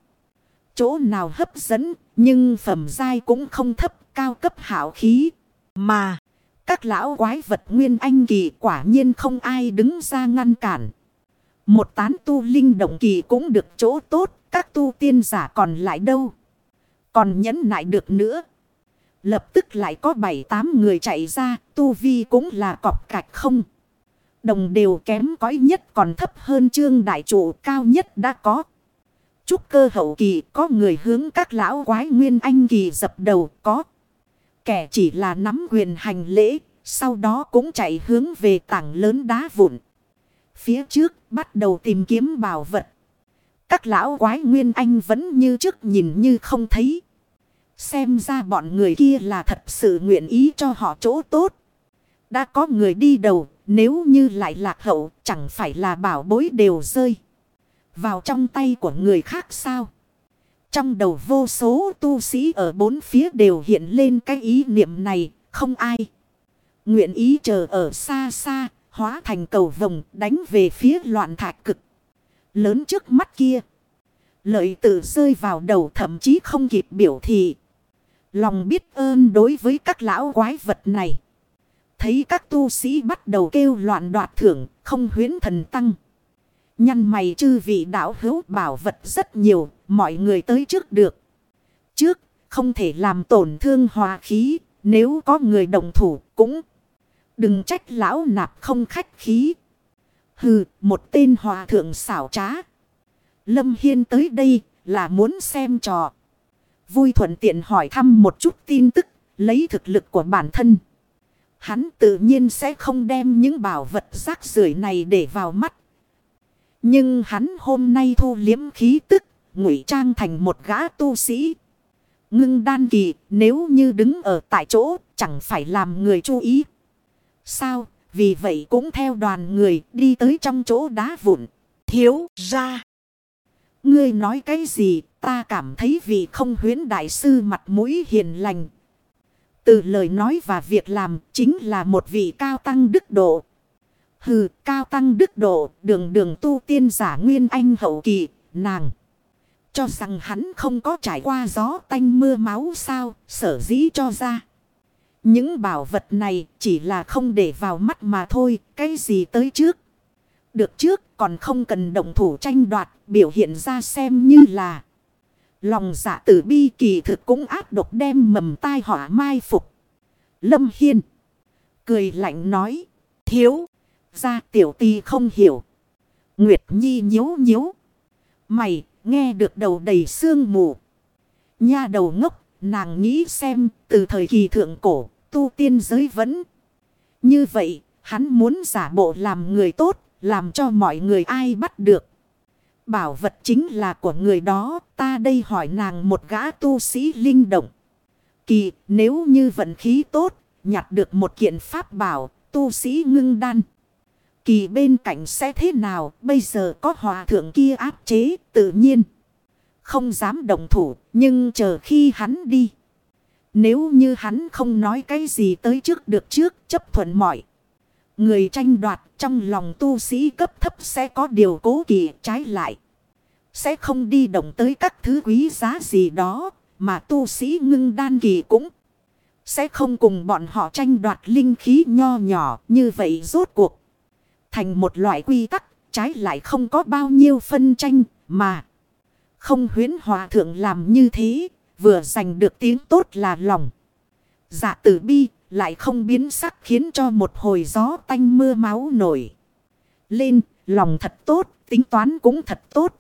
Chỗ nào hấp dẫn nhưng phẩm giai cũng không thấp cao cấp hảo khí. Mà các lão quái vật nguyên anh kỳ quả nhiên không ai đứng ra ngăn cản. Một tán tu linh động kỳ cũng được chỗ tốt, các tu tiên giả còn lại đâu. Còn nhẫn nại được nữa. Lập tức lại có bảy tám người chạy ra, tu vi cũng là cọp cạch không. Đồng đều kém cõi nhất còn thấp hơn trương đại trụ cao nhất đã có. Trúc cơ hậu kỳ có người hướng các lão quái nguyên anh kỳ dập đầu có. Kẻ chỉ là nắm quyền hành lễ, sau đó cũng chạy hướng về tảng lớn đá vụn. Phía trước bắt đầu tìm kiếm bảo vật. Các lão quái nguyên anh vẫn như trước nhìn như không thấy. Xem ra bọn người kia là thật sự nguyện ý cho họ chỗ tốt. Đã có người đi đầu, nếu như lại lạc hậu, chẳng phải là bảo bối đều rơi. Vào trong tay của người khác sao? Trong đầu vô số tu sĩ ở bốn phía đều hiện lên cái ý niệm này, không ai. Nguyện ý chờ ở xa xa, hóa thành cầu vồng đánh về phía loạn thạch cực. Lớn trước mắt kia. Lợi tử rơi vào đầu thậm chí không kịp biểu thị. Lòng biết ơn đối với các lão quái vật này. Thấy các tu sĩ bắt đầu kêu loạn đoạt thưởng, không huyến thần tăng. Nhăn mày chư vị đạo hữu bảo vật rất nhiều, mọi người tới trước được. Trước, không thể làm tổn thương hòa khí, nếu có người đồng thủ cũng đừng trách lão nạp không khách khí. Hừ, một tên hòa thượng xảo trá. Lâm Hiên tới đây là muốn xem trò. Vui thuận tiện hỏi thăm một chút tin tức, lấy thực lực của bản thân. Hắn tự nhiên sẽ không đem những bảo vật rác rưởi này để vào mắt. Nhưng hắn hôm nay thu liếm khí tức, ngụy trang thành một gã tu sĩ. Ngưng đan kỳ, nếu như đứng ở tại chỗ, chẳng phải làm người chú ý. Sao, vì vậy cũng theo đoàn người đi tới trong chỗ đá vụn. Thiếu ra. Ngươi nói cái gì, ta cảm thấy vị không huyến đại sư mặt mũi hiền lành. Từ lời nói và việc làm chính là một vị cao tăng đức độ. Hừ, cao tăng đức độ, đường đường tu tiên giả nguyên anh hậu kỳ, nàng. Cho rằng hắn không có trải qua gió tanh mưa máu sao, sở dĩ cho ra. Những bảo vật này chỉ là không để vào mắt mà thôi, cái gì tới trước. Được trước còn không cần động thủ tranh đoạt, biểu hiện ra xem như là. Lòng dạ tử bi kỳ thực cũng áp độc đem mầm tai họa mai phục. Lâm Hiên. Cười lạnh nói. Thiếu. Ra tiểu ti không hiểu. Nguyệt Nhi nhíu nhíu. Mày, nghe được đầu đầy sương mù. Nha đầu ngốc. Nàng nghĩ xem, từ thời kỳ thượng cổ, tu tiên giới vẫn. Như vậy, hắn muốn giả bộ làm người tốt. Làm cho mọi người ai bắt được. Bảo vật chính là của người đó. Ta đây hỏi nàng một gã tu sĩ linh động. Kỳ, nếu như vận khí tốt. Nhặt được một kiện pháp bảo. Tu sĩ ngưng đan. Kỳ bên cạnh sẽ thế nào? Bây giờ có hòa thượng kia áp chế, tự nhiên. Không dám động thủ. Nhưng chờ khi hắn đi. Nếu như hắn không nói cái gì tới trước được trước, chấp thuận mọi. Người tranh đoạt trong lòng tu sĩ cấp thấp sẽ có điều cố kỵ trái lại. Sẽ không đi động tới các thứ quý giá gì đó mà tu sĩ ngưng đan kỳ cũng sẽ không cùng bọn họ tranh đoạt linh khí nho nhỏ như vậy rốt cuộc. Thành một loại quy tắc, trái lại không có bao nhiêu phân tranh mà không huyến hòa thượng làm như thế, vừa giành được tiếng tốt là lòng. Dạ tử bi lại không biến sắc khiến cho một hồi gió tanh mưa máu nổi. Lên, lòng thật tốt, tính toán cũng thật tốt.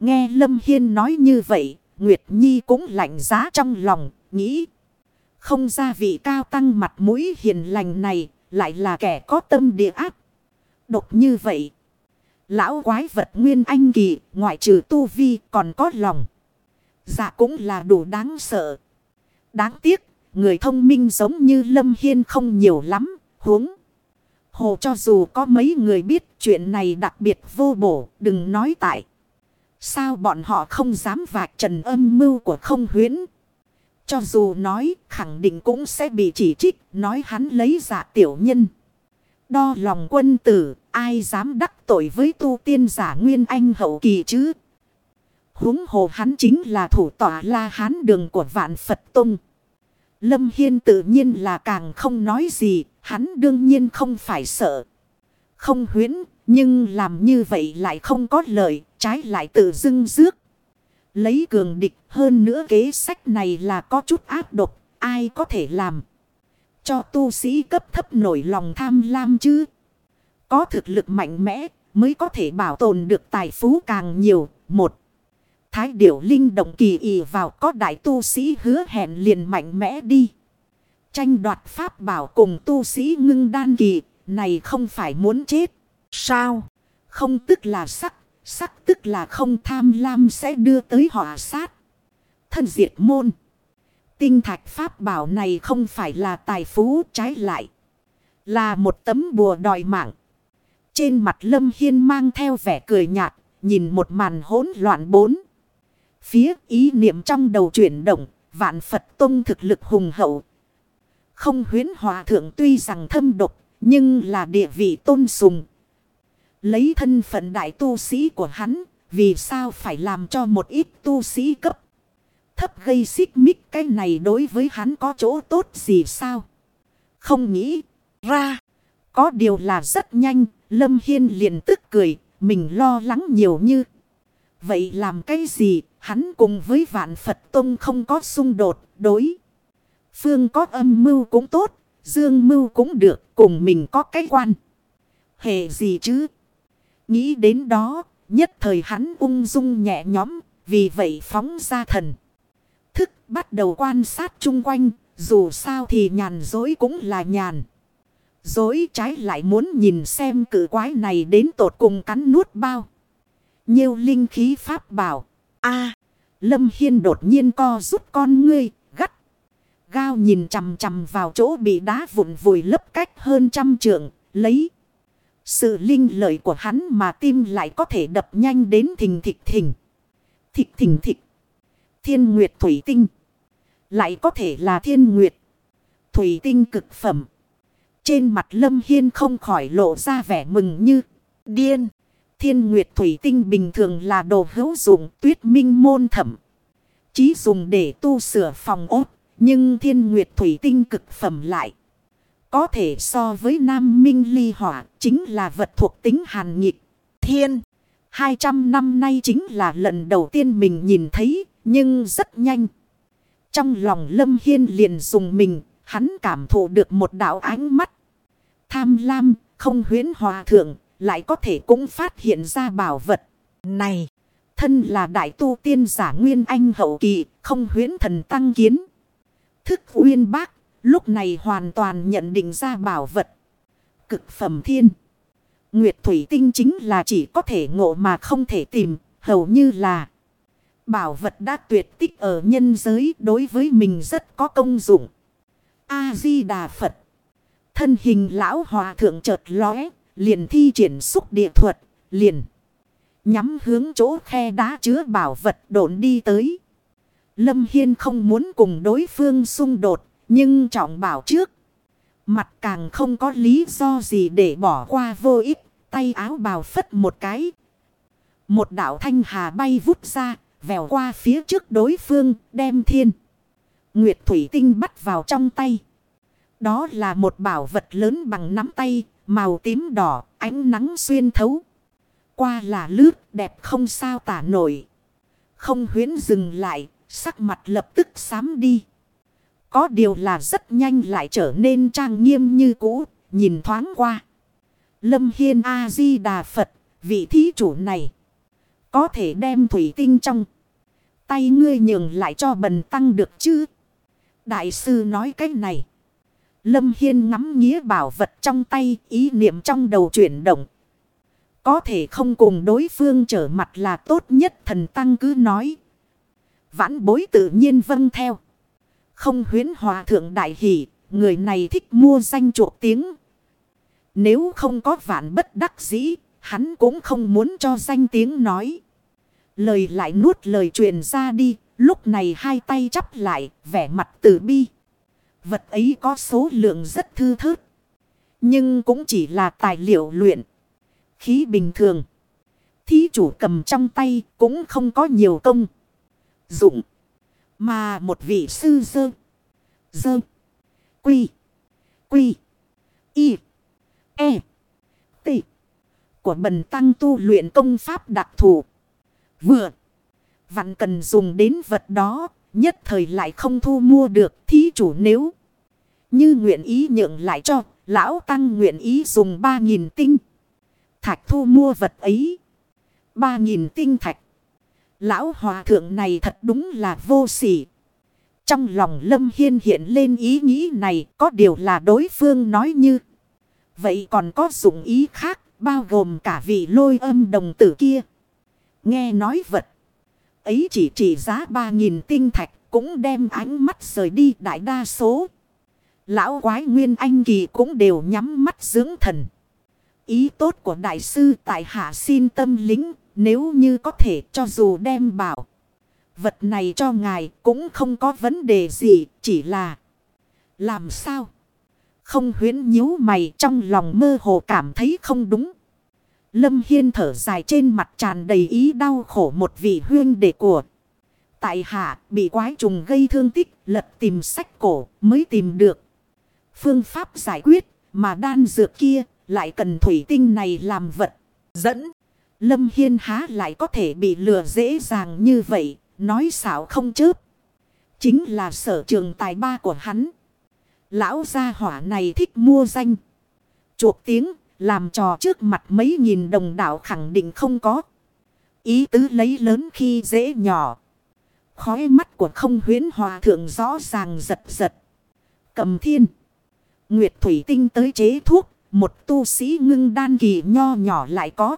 Nghe Lâm Hiên nói như vậy, Nguyệt Nhi cũng lạnh giá trong lòng, nghĩ. Không ra vị cao tăng mặt mũi hiền lành này, lại là kẻ có tâm địa ác. Độc như vậy. Lão quái vật nguyên anh kỳ, ngoại trừ tu vi còn có lòng. Dạ cũng là đủ đáng sợ. Đáng tiếc, người thông minh giống như Lâm Hiên không nhiều lắm, huống. Hồ cho dù có mấy người biết chuyện này đặc biệt vô bổ, đừng nói tại. Sao bọn họ không dám vạch trần âm mưu của không huyến? Cho dù nói, khẳng định cũng sẽ bị chỉ trích, nói hắn lấy giả tiểu nhân. Đo lòng quân tử, ai dám đắc tội với tu tiên giả nguyên anh hậu kỳ chứ? huống hồ hắn chính là thủ tỏa la hán đường của vạn Phật Tông. Lâm Hiên tự nhiên là càng không nói gì, hắn đương nhiên không phải sợ. Không huyến, Nhưng làm như vậy lại không có lợi, trái lại tự dưng dước. Lấy cường địch hơn nữa kế sách này là có chút áp độc, ai có thể làm. Cho tu sĩ cấp thấp nổi lòng tham lam chứ. Có thực lực mạnh mẽ mới có thể bảo tồn được tài phú càng nhiều. Một, thái điểu linh động kỳ ỷ vào có đại tu sĩ hứa hẹn liền mạnh mẽ đi. Tranh đoạt pháp bảo cùng tu sĩ ngưng đan kỳ, này không phải muốn chết. Sao? Không tức là sắc, sắc tức là không tham lam sẽ đưa tới họa sát. Thân diệt môn. Tinh thạch pháp bảo này không phải là tài phú trái lại. Là một tấm bùa đòi mạng. Trên mặt Lâm Hiên mang theo vẻ cười nhạt, nhìn một màn hỗn loạn bốn. Phía ý niệm trong đầu chuyển động, vạn Phật Tông thực lực hùng hậu. Không huyến hòa thượng tuy rằng thâm độc, nhưng là địa vị tôn sùng. Lấy thân phận đại tu sĩ của hắn, vì sao phải làm cho một ít tu sĩ cấp thấp gây xích mích cái này đối với hắn có chỗ tốt gì sao? Không nghĩ ra. Có điều là rất nhanh, Lâm Hiên liền tức cười, mình lo lắng nhiều như. Vậy làm cái gì, hắn cùng với vạn Phật Tông không có xung đột, đối. Phương có âm mưu cũng tốt, dương mưu cũng được, cùng mình có cái quan. Hệ gì chứ? Nghĩ đến đó, nhất thời hắn ung dung nhẹ nhõm, vì vậy phóng ra thần thức bắt đầu quan sát chung quanh, dù sao thì nhàn dối cũng là nhàn. Dối trái lại muốn nhìn xem cử quái này đến tột cùng cắn nuốt bao. Nhiều linh khí pháp bảo a Lâm Hiên đột nhiên co rút con ngươi, gắt. Gao nhìn chằm chằm vào chỗ bị đá vụn vùi lấp cách hơn trăm trượng, lấy. Sự linh lợi của hắn mà tim lại có thể đập nhanh đến thình thịch thình. Thịch thình thịch thiên nguyệt thủy tinh. Lại có thể là thiên nguyệt. Thủy tinh cực phẩm. Trên mặt lâm hiên không khỏi lộ ra vẻ mừng như điên. Thiên nguyệt thủy tinh bình thường là đồ hữu dụng tuyết minh môn thẩm. Chí dùng để tu sửa phòng ốt. Nhưng thiên nguyệt thủy tinh cực phẩm lại. Có thể so với nam minh ly hỏa chính là vật thuộc tính hàn nghịch. Thiên. 200 năm nay chính là lần đầu tiên mình nhìn thấy nhưng rất nhanh. Trong lòng Lâm Hiên liền dùng mình, hắn cảm thụ được một đạo ánh mắt. Tham lam, không huyến hòa thượng, lại có thể cũng phát hiện ra bảo vật. Này, thân là đại tu tiên giả nguyên anh hậu kỳ, không huyến thần tăng kiến. Thức uyên bác, lúc này hoàn toàn nhận định ra bảo vật. Cực phẩm thiên. Nguyệt Thủy Tinh chính là chỉ có thể ngộ mà không thể tìm, hầu như là Bảo vật đã tuyệt tích ở nhân giới đối với mình rất có công dụng. A-di-đà Phật. Thân hình lão hòa thượng chợt lóe, liền thi triển xúc địa thuật, liền. Nhắm hướng chỗ khe đá chứa bảo vật độn đi tới. Lâm Hiên không muốn cùng đối phương xung đột, nhưng trọng bảo trước. Mặt càng không có lý do gì để bỏ qua vô ích, tay áo bào phất một cái. Một đạo thanh hà bay vút ra, vèo qua phía trước đối phương, đem thiên. Nguyệt Thủy Tinh bắt vào trong tay. Đó là một bảo vật lớn bằng nắm tay, màu tím đỏ, ánh nắng xuyên thấu. Qua là lướt, đẹp không sao tả nổi. Không huyến dừng lại, sắc mặt lập tức xám đi. Có điều là rất nhanh lại trở nên trang nghiêm như cũ, nhìn thoáng qua. Lâm Hiên A-di-đà Phật, vị thí chủ này. Có thể đem thủy tinh trong tay ngươi nhường lại cho bần tăng được chứ? Đại sư nói cách này. Lâm Hiên ngắm nghĩa bảo vật trong tay, ý niệm trong đầu chuyển động. Có thể không cùng đối phương trở mặt là tốt nhất thần tăng cứ nói. Vãn bối tự nhiên vâng theo. Không huyến hòa thượng đại hỷ, người này thích mua danh chuộc tiếng. Nếu không có vạn bất đắc dĩ, hắn cũng không muốn cho danh tiếng nói. Lời lại nuốt lời truyền ra đi. Lúc này hai tay chắp lại, vẻ mặt tử bi. Vật ấy có số lượng rất thư thớt. Nhưng cũng chỉ là tài liệu luyện. Khí bình thường. Thí chủ cầm trong tay cũng không có nhiều công. Dụng. Mà một vị sư dơ. Dơ. Quy. Quy. Y. E. T. của bần tăng tu luyện công pháp đặc thù. Vừa. Vặn cần dùng đến vật đó. Nhất thời lại không thu mua được, thí chủ nếu. Như nguyện ý nhượng lại cho. Lão tăng nguyện ý dùng ba nghìn tinh. Thạch thu mua vật ấy. ba nghìn tinh thạch. Lão hòa thượng này thật đúng là vô sỉ. Trong lòng Lâm Hiên hiện lên ý nghĩ này, có điều là đối phương nói như. Vậy còn có dụng ý khác, bao gồm cả vị lôi âm đồng tử kia. Nghe nói vật. Ấy chỉ trị giá 3.000 tinh thạch cũng đem ánh mắt rời đi đại đa số. Lão quái nguyên anh kỳ cũng đều nhắm mắt dưỡng thần. Ý tốt của đại sư tại hạ xin tâm lính nếu như có thể cho dù đem bảo. Vật này cho ngài cũng không có vấn đề gì, chỉ là... Làm sao? Không huyến nhíu mày trong lòng mơ hồ cảm thấy không đúng. Lâm Hiên thở dài trên mặt tràn đầy ý đau khổ một vị huyên đệ của. Tại hạ, bị quái trùng gây thương tích, lật tìm sách cổ mới tìm được. Phương pháp giải quyết mà đan dược kia lại cần thủy tinh này làm vật dẫn. Lâm Hiên há lại có thể bị lừa dễ dàng như vậy, Nói xảo không chớp. Chính là sở trường tài ba của hắn. Lão gia hỏa này thích mua danh. Chuộc tiếng. Làm trò trước mặt mấy nghìn đồng đảo khẳng định không có. Ý tứ lấy lớn khi dễ nhỏ. Khói mắt của không huyến hòa thượng rõ ràng giật giật. Cầm thiên. Nguyệt thủy tinh tới chế thuốc. Một tu sĩ ngưng đan kỳ nho nhỏ lại có.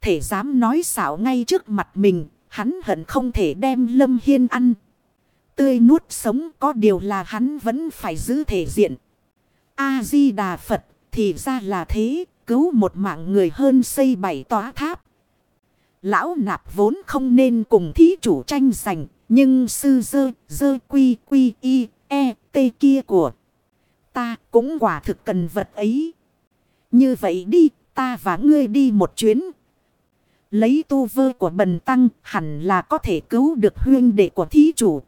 Thể dám nói xảo ngay trước mặt mình. Hắn hận không thể đem Lâm Hiên ăn. Tươi nuốt sống có điều là hắn vẫn phải giữ thể diện. A-di-đà Phật thì ra là thế. Cứu một mạng người hơn xây bảy tòa tháp. Lão nạp vốn không nên cùng thí chủ tranh giành. Nhưng sư dơ, dơ quy quy y, e, t kia của ta cũng quả thực cần vật ấy. Như vậy đi, ta và ngươi đi một chuyến, Lấy tu vơ của bần tăng hẳn là có thể cứu được huyên đệ của thí chủ.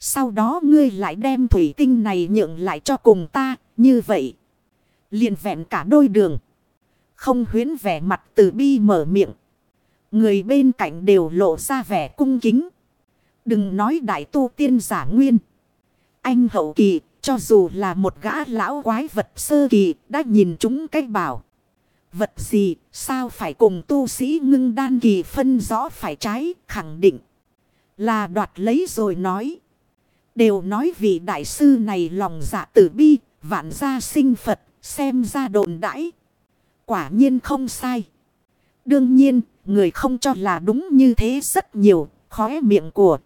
Sau đó ngươi lại đem thủy tinh này nhượng lại cho cùng ta, như vậy liền vẹn cả đôi đường. Không huyến vẻ mặt từ bi mở miệng. Người bên cạnh đều lộ ra vẻ cung kính. Đừng nói đại tu tiên giả nguyên. Anh hậu kỳ, cho dù là một gã lão quái vật sơ kỳ, đã nhìn chúng cách bảo. Vật gì, sao phải cùng tu sĩ ngưng đan kỳ phân rõ phải trái, khẳng định. Là đoạt lấy rồi nói. Đều nói vị đại sư này lòng dạ tử bi, vạn gia sinh Phật, xem ra đồn đãi. Quả nhiên không sai. Đương nhiên, người không cho là đúng như thế rất nhiều, khóe miệng của.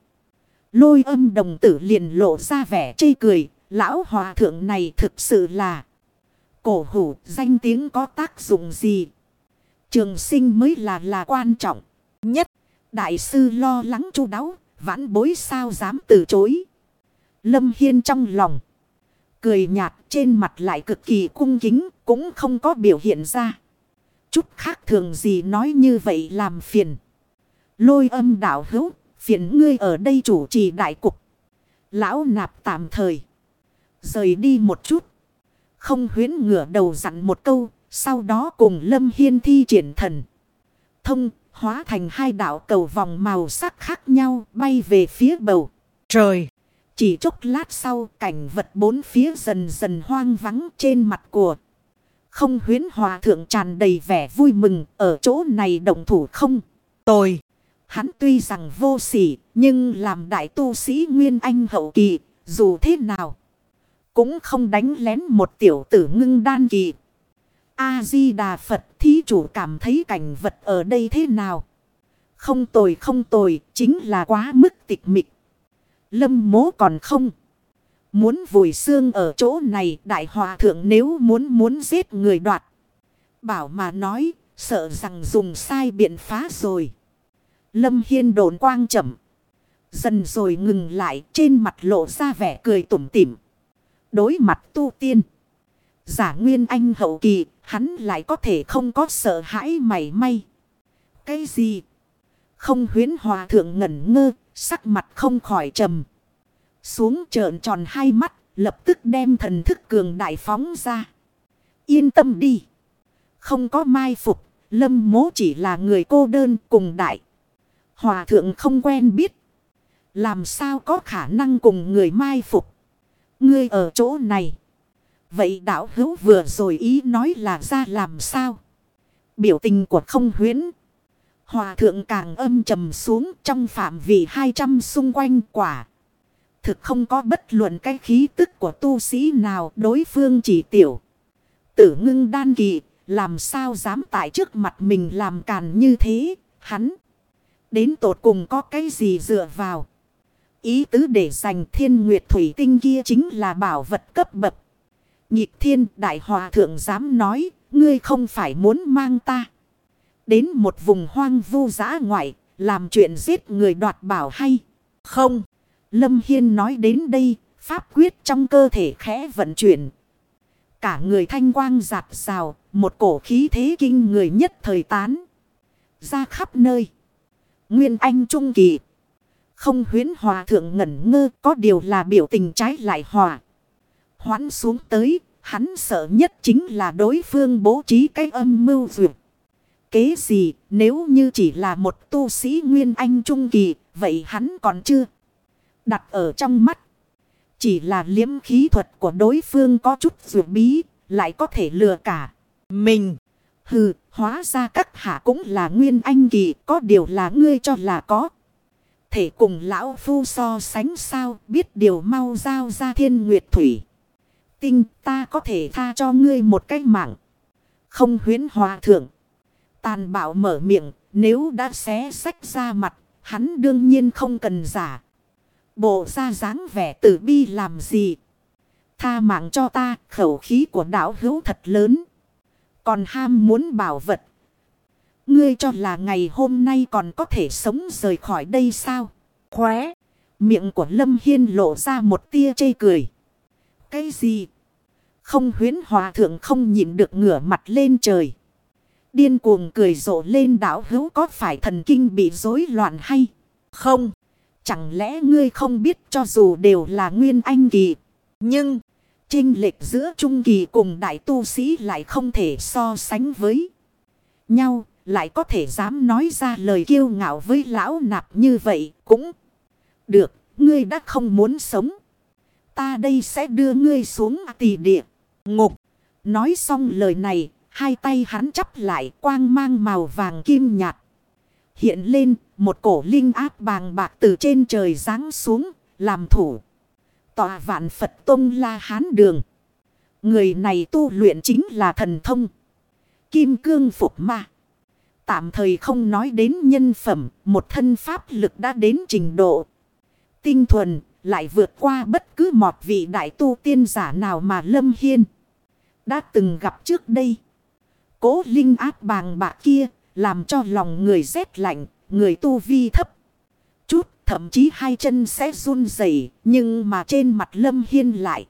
Lôi âm đồng tử liền lộ ra vẻ chê cười, lão hòa thượng này thực sự là cổ hủ danh tiếng có tác dụng gì. Trường sinh mới là là quan trọng nhất. Đại sư lo lắng chu đáo, vãn bối sao dám từ chối. Lâm Hiên trong lòng. Cười nhạt trên mặt lại cực kỳ cung kính, cũng không có biểu hiện ra. Chút khác thường gì nói như vậy làm phiền. Lôi âm đạo hữu, phiền ngươi ở đây chủ trì đại cục. Lão nạp tạm thời. Rời đi một chút. Không huyến ngửa đầu dặn một câu. Sau đó cùng Lâm Hiên thi triển thần. Thông hóa thành hai đảo cầu vòng màu sắc khác nhau bay về phía bầu. Trời! Chỉ chốc lát sau cảnh vật bốn phía dần dần hoang vắng trên mặt của. Không huyến hòa thượng tràn đầy vẻ vui mừng ở chỗ này động thủ không. Tồi! Hắn tuy rằng vô sỉ nhưng làm đại tu sĩ Nguyên Anh hậu kỳ dù thế nào. Cũng không đánh lén một tiểu tử ngưng đan kỳ. A-di-đà Phật thí chủ cảm thấy cảnh vật ở đây thế nào? Không tồi không tồi, chính là quá mức tịch mịch. Lâm mố còn không. Muốn vùi xương ở chỗ này đại hòa thượng nếu muốn muốn giết người đoạt. Bảo mà nói, sợ rằng dùng sai biện phá rồi. Lâm Hiên đồn quang chậm. Dần rồi ngừng lại trên mặt lộ ra vẻ cười tủm tỉm đối mặt tu tiên. Giả nguyên anh hậu kỳ, hắn lại có thể không có sợ hãi mảy may. Cái gì? Không huyến hòa thượng ngẩn ngơ, sắc mặt không khỏi trầm. Xuống trợn tròn hai mắt, lập tức đem thần thức cường đại phóng ra. Yên tâm đi. Không có mai phục, Lâm mố chỉ là người cô đơn cùng đại. Hòa thượng không quen biết. Làm sao có khả năng cùng người mai phục. Ngươi ở chỗ này. Vậy đạo hữu vừa rồi ý nói là ra làm sao. Biểu tình của không huyến. Hòa thượng càng âm trầm xuống trong phạm vị 200 xung quanh quả. Thực không có bất luận cái khí tức của tu sĩ nào đối phương chỉ tiểu. Tử ngưng đan kỳ làm sao dám tại trước mặt mình làm càn như thế hắn. Đến tột cùng có cái gì dựa vào. Ý tứ để giành thiên nguyệt thủy tinh kia chính là bảo vật cấp bậc. Nhịp thiên đại hòa thượng dám nói, ngươi không phải muốn mang ta. Đến một vùng hoang vu giã ngoại, làm chuyện giết người đoạt bảo hay không? Lâm Hiên nói đến đây, pháp quyết trong cơ thể khẽ vận chuyển. Cả người thanh quang giạt rào, một cổ khí thế kinh người nhất thời tán. Ra khắp nơi. Nguyên Anh Trung Kỳ. Không huyến hòa thượng ngẩn ngơ có điều là biểu tình trái lại hòa. Hoãn xuống tới, hắn sợ nhất chính là đối phương bố trí cái âm mưu duyệt. Kế gì, nếu như chỉ là một tu sĩ Nguyên Anh Trung Kỳ, vậy hắn còn chưa đặt ở trong mắt. Chỉ là liếm khí thuật của đối phương có chút duyệt bí, lại có thể lừa cả. Mình, hừ, hóa ra các hạ cũng là Nguyên Anh Kỳ, có điều là ngươi cho là có thể cùng lão phu so sánh sao biết điều mau giao ra thiên nguyệt thủy. Tinh ta có thể tha cho ngươi một cái mạng. Không huyến hòa thượng. Tàn bạo mở miệng, nếu đã xé sách ra mặt, hắn đương nhiên không cần giả. Bộ ra dáng vẻ tử bi làm gì. Tha mạng cho ta, khẩu khí của đảo hữu thật lớn. Còn ham muốn bảo vật Ngươi cho là ngày hôm nay còn có thể sống rời khỏi đây sao? Khóe. Miệng của Lâm Hiên lộ ra một tia chê cười. Cái gì? Không huyến hòa thượng không nhịn được ngửa mặt lên trời. Điên cuồng cười rộ lên đảo hữu có phải thần kinh bị rối loạn hay không? Chẳng lẽ ngươi không biết cho dù đều là nguyên anh kỳ. Nhưng, trinh lệch giữa trung kỳ cùng đại tu sĩ lại không thể so sánh với nhau lại có thể dám nói ra lời kiêu ngạo với lão nạp như vậy cũng được, ngươi đã không muốn sống. Ta đây sẽ đưa ngươi xuống tỷ địa, ngục. Nói xong lời này, hai tay hắn chắp lại quang mang màu vàng kim nhạt. Hiện lên, một cổ linh áp bàng bạc từ trên trời giáng xuống, làm thủ. Tòa vạn Phật Tông La Hán Đường. Người này tu luyện chính là thần thông. Kim cương phục ma. Tạm thời không nói đến nhân phẩm, một thân pháp lực đã đến trình độ. Tinh thuần, lại vượt qua bất cứ một vị đại tu tiên giả nào mà Lâm Hiên đã từng gặp trước đây. Cố linh áp bàng bạc kia, làm cho lòng người rét lạnh, người tu vi thấp. Chút, thậm chí hai chân sẽ run rẩy nhưng mà trên mặt Lâm Hiên lại.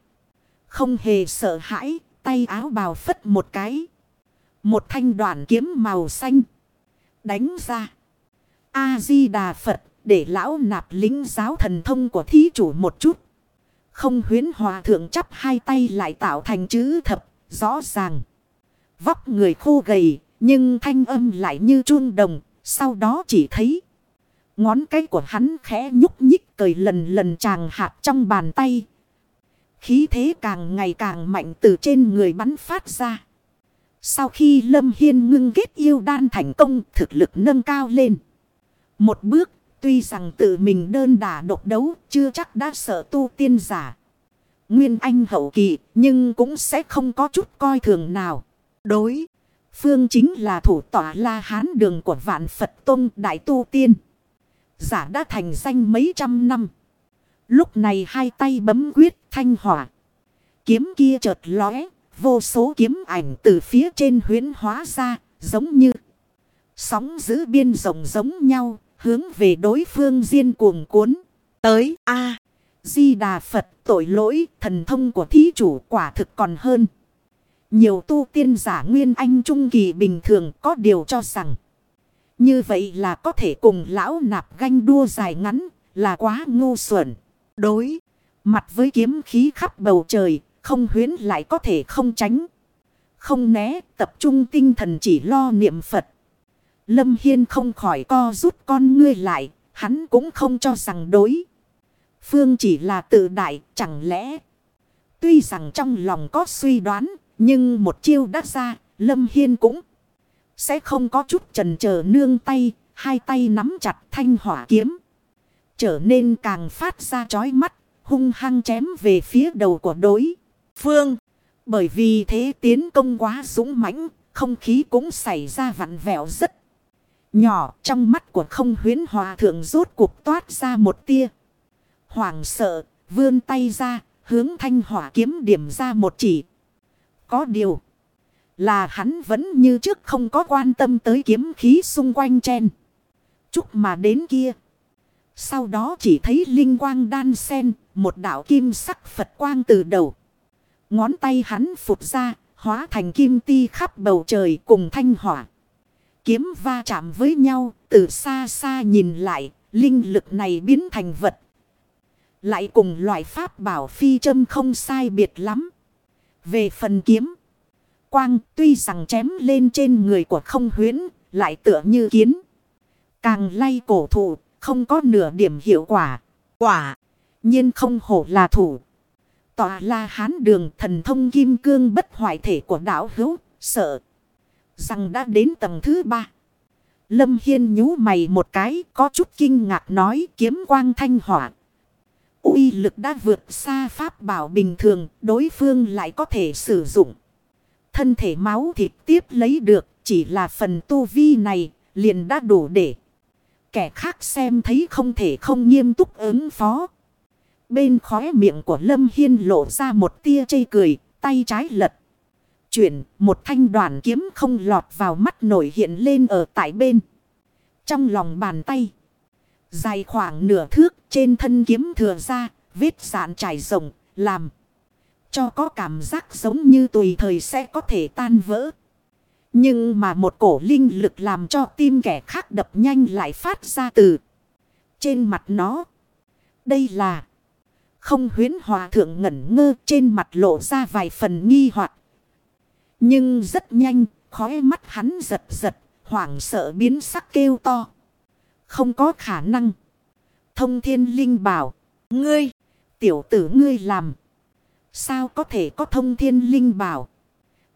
Không hề sợ hãi, tay áo bào phất một cái. Một thanh đoạn kiếm màu xanh đánh ra. A-di-đà Phật để lão nạp lính giáo thần thông của thí chủ một chút. Không huyến hòa thượng chắp hai tay lại tạo thành chữ thập, rõ ràng. Vóc người khô gầy, nhưng thanh âm lại như chuông đồng, sau đó chỉ thấy. Ngón cái của hắn khẽ nhúc nhích cười lần lần chàng hạt trong bàn tay. Khí thế càng ngày càng mạnh từ trên người bắn phát ra. Sau khi Lâm Hiên ngưng kết yêu đan thành công thực lực nâng cao lên. Một bước tuy rằng tự mình đơn đả độc đấu chưa chắc đã sợ tu tiên giả. Nguyên anh hậu kỳ nhưng cũng sẽ không có chút coi thường nào. Đối. Phương chính là thủ tỏa la hán đường của vạn Phật Tông Đại Tu Tiên. Giả đã thành danh mấy trăm năm. Lúc này hai tay bấm quyết thanh hỏa. Kiếm kia chợt lóe Vô số kiếm ảnh từ phía trên huyến hóa ra, giống như sóng giữ biên rộng giống nhau, hướng về đối phương diên cuồng cuốn. Tới A. Di Đà Phật tội lỗi thần thông của thí chủ quả thực còn hơn. Nhiều tu tiên giả nguyên anh trung kỳ bình thường có điều cho rằng. Như vậy là có thể cùng lão nạp ganh đua dài ngắn là quá ngu xuẩn. Đối mặt với kiếm khí khắp bầu trời không huyến lại có thể không tránh. Không né tập trung tinh thần chỉ lo niệm Phật. Lâm Hiên không khỏi co rút con ngươi lại, hắn cũng không cho rằng đối. Phương chỉ là tự đại, chẳng lẽ... Tuy rằng trong lòng có suy đoán, nhưng một chiêu đã ra, Lâm Hiên cũng sẽ không có chút trần chờ nương tay, hai tay nắm chặt thanh hỏa kiếm. Trở nên càng phát ra chói mắt, hung hăng chém về phía đầu của đối phương. Bởi vì thế tiến công quá dũng mãnh, không khí cũng xảy ra vặn vẹo rất nhỏ. Trong mắt của không huyến hòa thượng rốt cuộc toát ra một tia. Hoảng sợ, vươn tay ra, hướng thanh hỏa kiếm điểm ra một chỉ. Có điều là hắn vẫn như trước không có quan tâm tới kiếm khí xung quanh chen. Chúc mà đến kia. Sau đó chỉ thấy linh quang đan sen, một đạo kim sắc Phật quang từ đầu. Ngón tay hắn phụt ra, hóa thành kim ti khắp bầu trời cùng thanh hỏa. Kiếm va chạm với nhau, từ xa xa nhìn lại, linh lực này biến thành vật. Lại cùng loại pháp bảo phi châm không sai biệt lắm. Về phần kiếm, quang tuy rằng chém lên trên người của không huyến, lại tựa như kiến. Càng lay cổ thụ, không có nửa điểm hiệu quả. Quả, nhiên không hổ là thủ. Tòa la hán đường thần thông kim cương bất hoại thể của đảo hữu, sợ. Rằng đã đến tầng thứ ba. Lâm Hiên nhú mày một cái, có chút kinh ngạc nói kiếm quang thanh hỏa uy lực đã vượt xa pháp bảo bình thường, đối phương lại có thể sử dụng. Thân thể máu thịt tiếp lấy được, chỉ là phần tu vi này, liền đã đủ để. Kẻ khác xem thấy không thể không nghiêm túc ứng phó. Bên khóe miệng của Lâm Hiên lộ ra một tia chây cười, tay trái lật. Chuyển, một thanh đoàn kiếm không lọt vào mắt nổi hiện lên ở tại bên. Trong lòng bàn tay. Dài khoảng nửa thước trên thân kiếm thừa ra, vết sạn trải rộng, làm. Cho có cảm giác giống như tùy thời sẽ có thể tan vỡ. Nhưng mà một cổ linh lực làm cho tim kẻ khác đập nhanh lại phát ra từ trên mặt nó. Đây là không huyến hòa thượng ngẩn ngơ trên mặt lộ ra vài phần nghi hoặc Nhưng rất nhanh, khói mắt hắn giật giật, hoảng sợ biến sắc kêu to. Không có khả năng. Thông thiên linh bảo, ngươi, tiểu tử ngươi làm. Sao có thể có thông thiên linh bảo?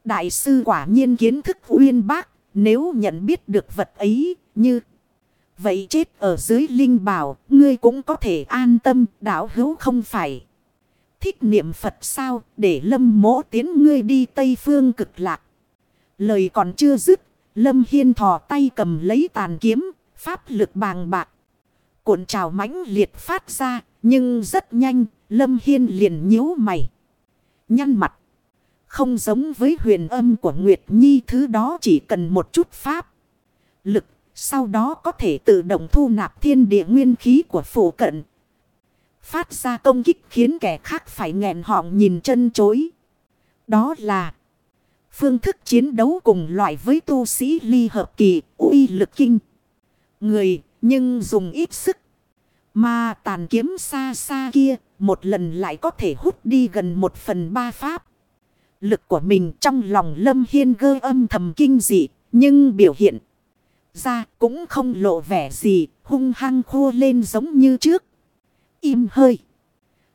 Đại sư quả nhiên kiến thức uyên bác, nếu nhận biết được vật ấy như... Vậy chết ở dưới linh bảo, ngươi cũng có thể an tâm, đạo hữu không phải. Thích niệm Phật sao, để lâm mỗ tiến ngươi đi Tây Phương cực lạc. Lời còn chưa dứt, lâm hiên thò tay cầm lấy tàn kiếm, pháp lực bàng bạc. Cuộn trào mãnh liệt phát ra, nhưng rất nhanh, lâm hiên liền nhíu mày. Nhăn mặt. Không giống với huyền âm của Nguyệt Nhi thứ đó chỉ cần một chút pháp. Lực sau đó có thể tự động thu nạp thiên địa nguyên khí của phủ cận. Phát ra công kích khiến kẻ khác phải nghẹn họng nhìn chân chối. Đó là phương thức chiến đấu cùng loại với tu sĩ ly hợp kỳ uy lực kinh. Người nhưng dùng ít sức. Mà tàn kiếm xa xa kia một lần lại có thể hút đi gần một phần ba pháp. Lực của mình trong lòng lâm hiên gơ âm thầm kinh dị nhưng biểu hiện ra cũng không lộ vẻ gì, hung hăng khô lên giống như trước. Im hơi.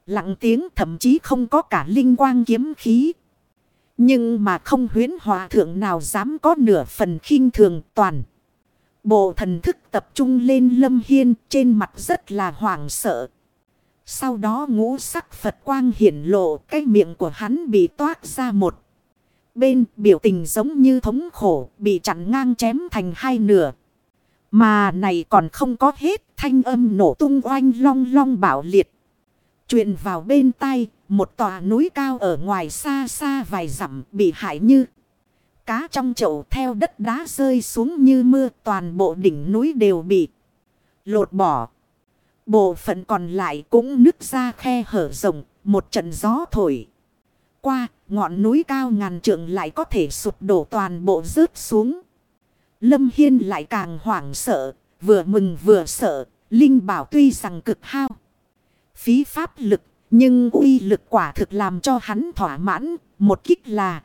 Lặng tiếng thậm chí không có cả linh quang kiếm khí. Nhưng mà không huyến hòa thượng nào dám có nửa phần khinh thường toàn. Bộ thần thức tập trung lên lâm hiên trên mặt rất là hoảng sợ. Sau đó ngũ sắc Phật quang hiển lộ cái miệng của hắn bị toát ra một bên biểu tình giống như thống khổ bị chặn ngang chém thành hai nửa. Mà này còn không có hết thanh âm nổ tung oanh long long bảo liệt. Chuyện vào bên tay, một tòa núi cao ở ngoài xa xa vài dặm bị hại như. Cá trong chậu theo đất đá rơi xuống như mưa toàn bộ đỉnh núi đều bị lột bỏ. Bộ phận còn lại cũng nứt ra khe hở rộng, một trận gió thổi. Qua, ngọn núi cao ngàn trượng lại có thể sụp đổ toàn bộ rớt xuống. Lâm Hiên lại càng hoảng sợ, vừa mừng vừa sợ, Linh bảo tuy rằng cực hao. Phí pháp lực, nhưng uy lực quả thực làm cho hắn thỏa mãn, một kích là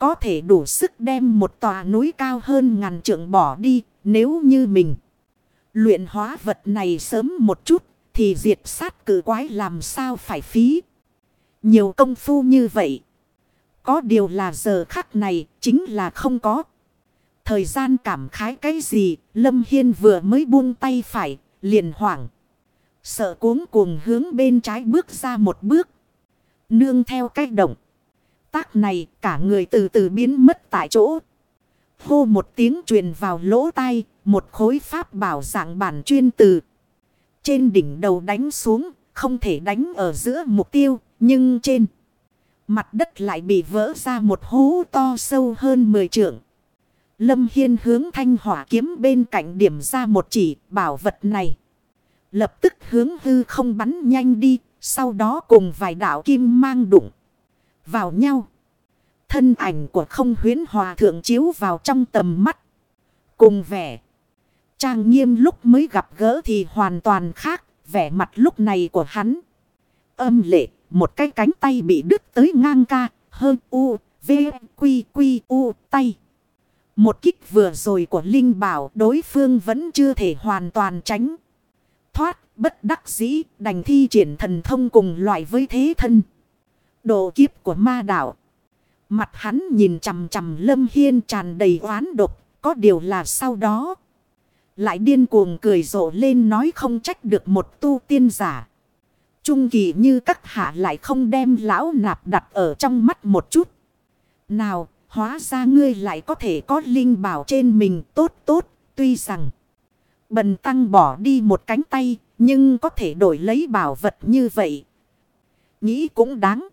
có thể đủ sức đem một tòa núi cao hơn ngàn trượng bỏ đi, nếu như mình luyện hóa vật này sớm một chút thì diệt sát cử quái làm sao phải phí. Nhiều công phu như vậy. Có điều là giờ khắc này chính là không có. Thời gian cảm khái cái gì, Lâm Hiên vừa mới buông tay phải, liền hoảng. Sợ cuống cuồng hướng bên trái bước ra một bước. Nương theo cách động. Tác này cả người từ từ biến mất tại chỗ. Hô một tiếng truyền vào lỗ tai, một khối pháp bảo dạng bản chuyên từ. Trên đỉnh đầu đánh xuống, không thể đánh ở giữa mục tiêu, nhưng trên mặt đất lại bị vỡ ra một hố to sâu hơn 10 trượng. Lâm Hiên hướng thanh hỏa kiếm bên cạnh điểm ra một chỉ bảo vật này. Lập tức hướng hư không bắn nhanh đi, sau đó cùng vài đạo kim mang đụng vào nhau. Thân ảnh của không huyến hòa thượng chiếu vào trong tầm mắt. Cùng vẻ. Trang nghiêm lúc mới gặp gỡ thì hoàn toàn khác. Vẻ mặt lúc này của hắn. Âm lệ. Một cái cánh tay bị đứt tới ngang ca. Hơn u. V. Quy. Quy. U. Tay. Một kích vừa rồi của Linh bảo đối phương vẫn chưa thể hoàn toàn tránh. Thoát. Bất đắc dĩ. Đành thi triển thần thông cùng loại với thế thân. Độ kiếp của ma đạo. Mặt hắn nhìn chằm chằm Lâm Hiên tràn đầy oán độc. Có điều là sau đó. Lại điên cuồng cười rộ lên nói không trách được một tu tiên giả. Trung kỳ như các hạ lại không đem lão nạp đặt ở trong mắt một chút. Nào, hóa ra ngươi lại có thể có linh bảo trên mình tốt tốt, tuy rằng. Bần tăng bỏ đi một cánh tay, nhưng có thể đổi lấy bảo vật như vậy. Nghĩ cũng đáng.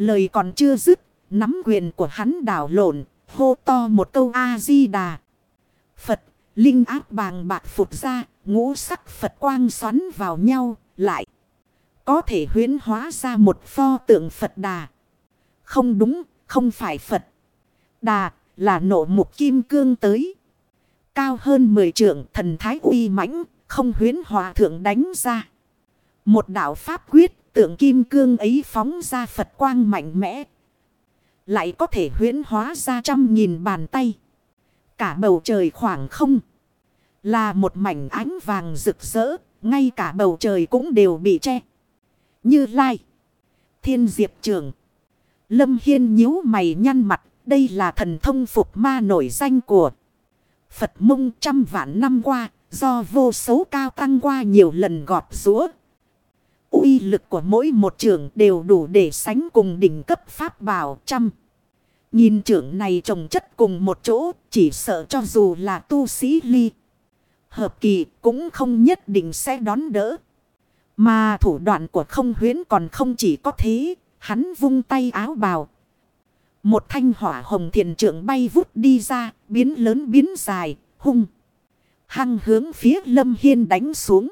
Lời còn chưa dứt, nắm quyền của hắn đảo lộn, hô to một câu A-di-đà. Phật, linh áp bàng bạc phụt ra, ngũ sắc Phật quang xoắn vào nhau, lại. Có thể huyến hóa ra một pho tượng Phật đà. Không đúng, không phải Phật. Đà, là nộ mục kim cương tới. Cao hơn 10 trượng thần thái uy mãnh, không huyến hòa thượng đánh ra. Một đạo pháp quyết, tượng kim cương ấy phóng ra Phật quang mạnh mẽ, lại có thể huyễn hóa ra trăm nghìn bàn tay. Cả bầu trời khoảng không. Là một mảnh ánh vàng rực rỡ. Ngay cả bầu trời cũng đều bị che. Như lai. Thiên diệp trường. Lâm Hiên nhíu mày nhăn mặt. Đây là thần thông phục ma nổi danh của Phật mông trăm vạn năm qua. Do vô số cao tăng qua nhiều lần gọt rúa uy lực của mỗi một trưởng đều đủ để sánh cùng đỉnh cấp pháp bảo trăm. Nhìn trưởng này trồng chất cùng một chỗ, chỉ sợ cho dù là tu sĩ ly. Hợp kỳ cũng không nhất định sẽ đón đỡ. Mà thủ đoạn của không huyến còn không chỉ có thế, hắn vung tay áo bào. Một thanh hỏa hồng thiền trưởng bay vút đi ra, biến lớn biến dài, hung. Hăng hướng phía lâm hiên đánh xuống.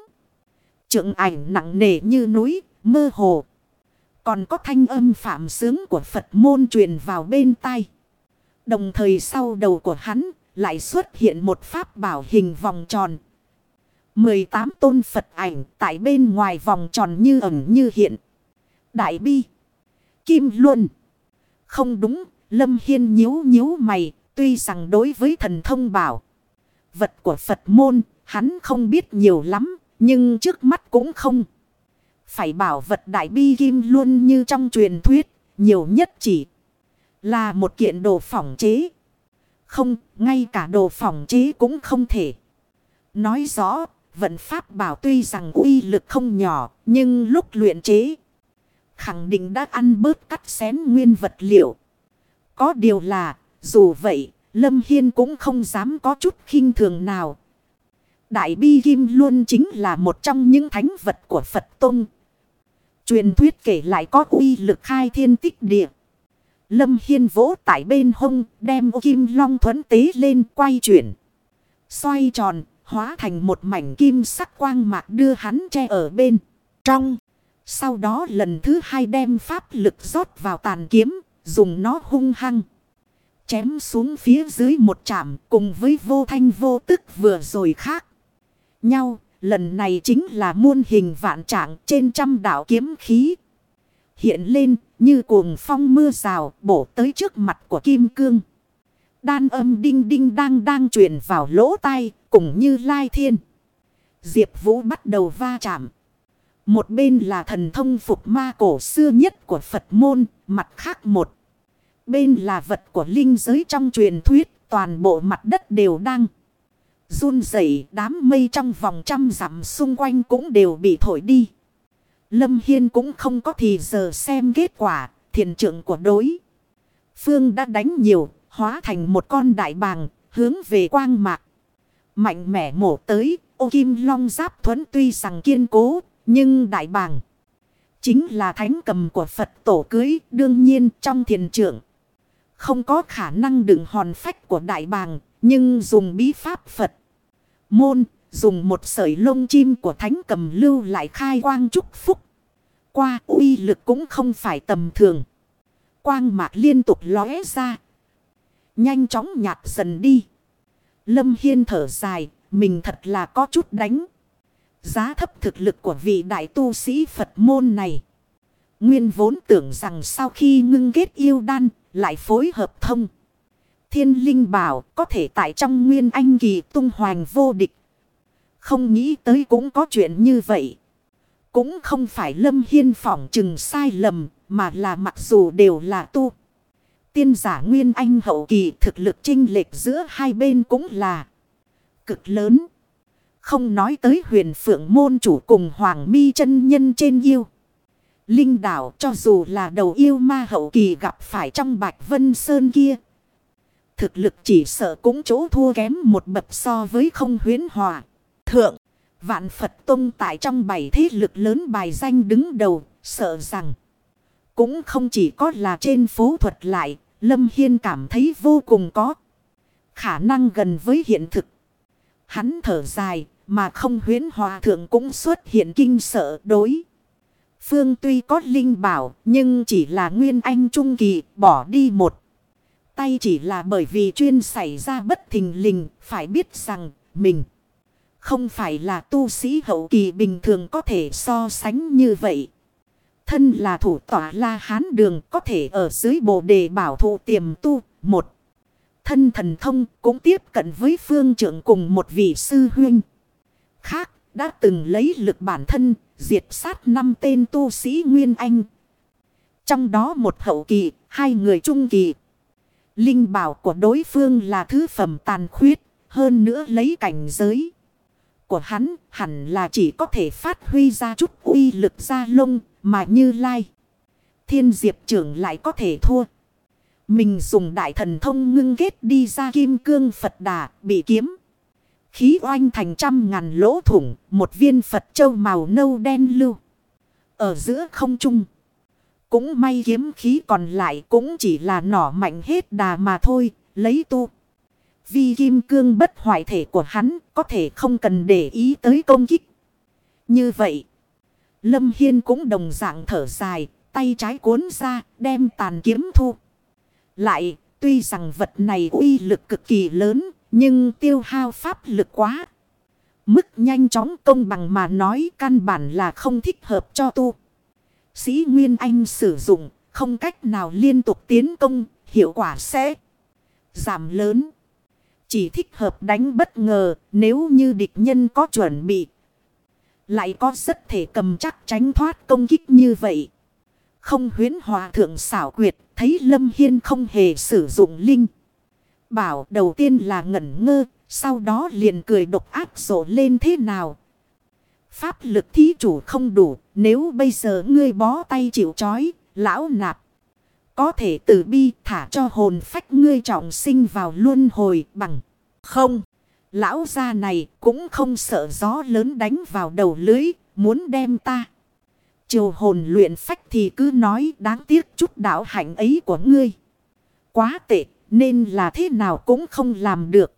Trượng ảnh nặng nề như núi, mơ hồ. Còn có thanh âm phạm sướng của Phật môn truyền vào bên tai. Đồng thời sau đầu của hắn lại xuất hiện một pháp bảo hình vòng tròn. 18 tôn Phật ảnh tại bên ngoài vòng tròn như ẩn như hiện. Đại bi. Kim Luân. Không đúng, Lâm Hiên nhíu nhíu mày, tuy rằng đối với thần thông bảo. Vật của Phật môn, hắn không biết nhiều lắm, nhưng trước mắt cũng không. Phải bảo vật đại bi kim luôn như trong truyền thuyết, nhiều nhất chỉ là một kiện đồ phỏng chế. Không, ngay cả đồ phỏng chế cũng không thể. Nói rõ, vận pháp bảo tuy rằng uy lực không nhỏ, nhưng lúc luyện chế, khẳng định đã ăn bớt cắt xén nguyên vật liệu. Có điều là, dù vậy, Lâm Hiên cũng không dám có chút khinh thường nào. Đại bi kim luôn chính là một trong những thánh vật của Phật Tông, Truyền thuyết kể lại có uy lực khai thiên tích địa. Lâm Hiên vỗ tại bên hông, đem ô kim long thuẫn tế lên quay chuyển. Xoay tròn, hóa thành một mảnh kim sắc quang mạc đưa hắn che ở bên trong. Sau đó lần thứ hai đem pháp lực rót vào tàn kiếm, dùng nó hung hăng. Chém xuống phía dưới một chạm cùng với vô thanh vô tức vừa rồi khác. Nhau Lần này chính là muôn hình vạn trạng trên trăm đảo kiếm khí. Hiện lên như cuồng phong mưa rào bổ tới trước mặt của Kim Cương. Đan âm đinh đinh đang đang truyền vào lỗ tai cùng như lai thiên. Diệp Vũ bắt đầu va chạm. Một bên là thần thông phục ma cổ xưa nhất của Phật môn, mặt khác một. Bên là vật của linh giới trong truyền thuyết, toàn bộ mặt đất đều đang run rẩy đám mây trong vòng trăm dặm xung quanh cũng đều bị thổi đi. Lâm Hiên cũng không có thì giờ xem kết quả, thiền trưởng của đối. Phương đã đánh nhiều, hóa thành một con đại bàng, hướng về quang mạc. Mạnh mẽ mổ tới, ô kim long giáp thuẫn tuy rằng kiên cố, nhưng đại bàng. Chính là thánh cầm của Phật tổ cưới, đương nhiên trong thiền trưởng. Không có khả năng đựng hòn phách của đại bàng, nhưng dùng bí pháp Phật. Môn, dùng một sợi lông chim của thánh cầm lưu lại khai quang chúc phúc. Qua uy lực cũng không phải tầm thường. Quang mạc liên tục lóe ra. Nhanh chóng nhạt dần đi. Lâm Hiên thở dài, mình thật là có chút đánh. Giá thấp thực lực của vị đại tu sĩ Phật môn này. Nguyên vốn tưởng rằng sau khi ngưng kết yêu đan, lại phối hợp thông. Thiên linh bảo có thể tại trong nguyên anh kỳ tung hoành vô địch. Không nghĩ tới cũng có chuyện như vậy. Cũng không phải lâm hiên phỏng chừng sai lầm, mà là mặc dù đều là tu. Tiên giả nguyên anh hậu kỳ thực lực chinh lệch giữa hai bên cũng là cực lớn. Không nói tới huyền phượng môn chủ cùng hoàng mi chân nhân trên yêu. Linh đảo cho dù là đầu yêu ma hậu kỳ gặp phải trong bạch vân sơn kia. Thực lực chỉ sợ cũng chỗ thua kém một bậc so với không huyến hòa. Thượng, vạn Phật Tông tại trong bảy thế lực lớn bài danh đứng đầu, sợ rằng. Cũng không chỉ có là trên phố thuật lại, Lâm Hiên cảm thấy vô cùng có. Khả năng gần với hiện thực. Hắn thở dài, mà không huyến hòa thượng cũng xuất hiện kinh sợ đối. Phương tuy có linh bảo, nhưng chỉ là nguyên anh trung kỳ, bỏ đi một. Tay chỉ là bởi vì chuyên xảy ra bất thình lình, phải biết rằng, mình không phải là tu sĩ hậu kỳ bình thường có thể so sánh như vậy. Thân là thủ tỏa la hán đường có thể ở dưới bồ đề bảo thụ tiềm tu, một. Thân thần thông cũng tiếp cận với phương trưởng cùng một vị sư huynh. Khác đã từng lấy lực bản thân diệt sát năm tên tu sĩ Nguyên Anh. Trong đó một hậu kỳ, hai người trung kỳ. Linh bảo của đối phương là thứ phẩm tàn khuyết, hơn nữa lấy cảnh giới. Của hắn hẳn là chỉ có thể phát huy ra chút uy lực ra lông, mà như lai. Thiên diệp trưởng lại có thể thua. Mình dùng đại thần thông ngưng kết đi ra kim cương Phật đà, bị kiếm. Khí oanh thành trăm ngàn lỗ thủng, một viên Phật châu màu nâu đen lưu. Ở giữa không trung. Cũng may kiếm khí còn lại cũng chỉ là nỏ mạnh hết đà mà thôi, lấy tu. Vì kim cương bất hoại thể của hắn có thể không cần để ý tới công kích. Như vậy, Lâm Hiên cũng đồng dạng thở dài, tay trái cuốn ra, đem tàn kiếm thu. Lại, tuy rằng vật này uy lực cực kỳ lớn, nhưng tiêu hao pháp lực quá. Mức nhanh chóng công bằng mà nói căn bản là không thích hợp cho tu. Sĩ Nguyên Anh sử dụng, không cách nào liên tục tiến công, hiệu quả sẽ giảm lớn. Chỉ thích hợp đánh bất ngờ nếu như địch nhân có chuẩn bị. Lại có rất thể cầm chắc tránh thoát công kích như vậy. Không huyến hòa thượng xảo quyệt thấy Lâm Hiên không hề sử dụng linh. Bảo đầu tiên là ngẩn ngơ, sau đó liền cười độc ác rộ lên thế nào. Pháp lực thí chủ không đủ, nếu bây giờ ngươi bó tay chịu chói, lão nạp. Có thể tử bi thả cho hồn phách ngươi trọng sinh vào luân hồi bằng. Không, lão gia này cũng không sợ gió lớn đánh vào đầu lưới, muốn đem ta. Triều hồn luyện phách thì cứ nói đáng tiếc chút đạo hạnh ấy của ngươi. Quá tệ, nên là thế nào cũng không làm được.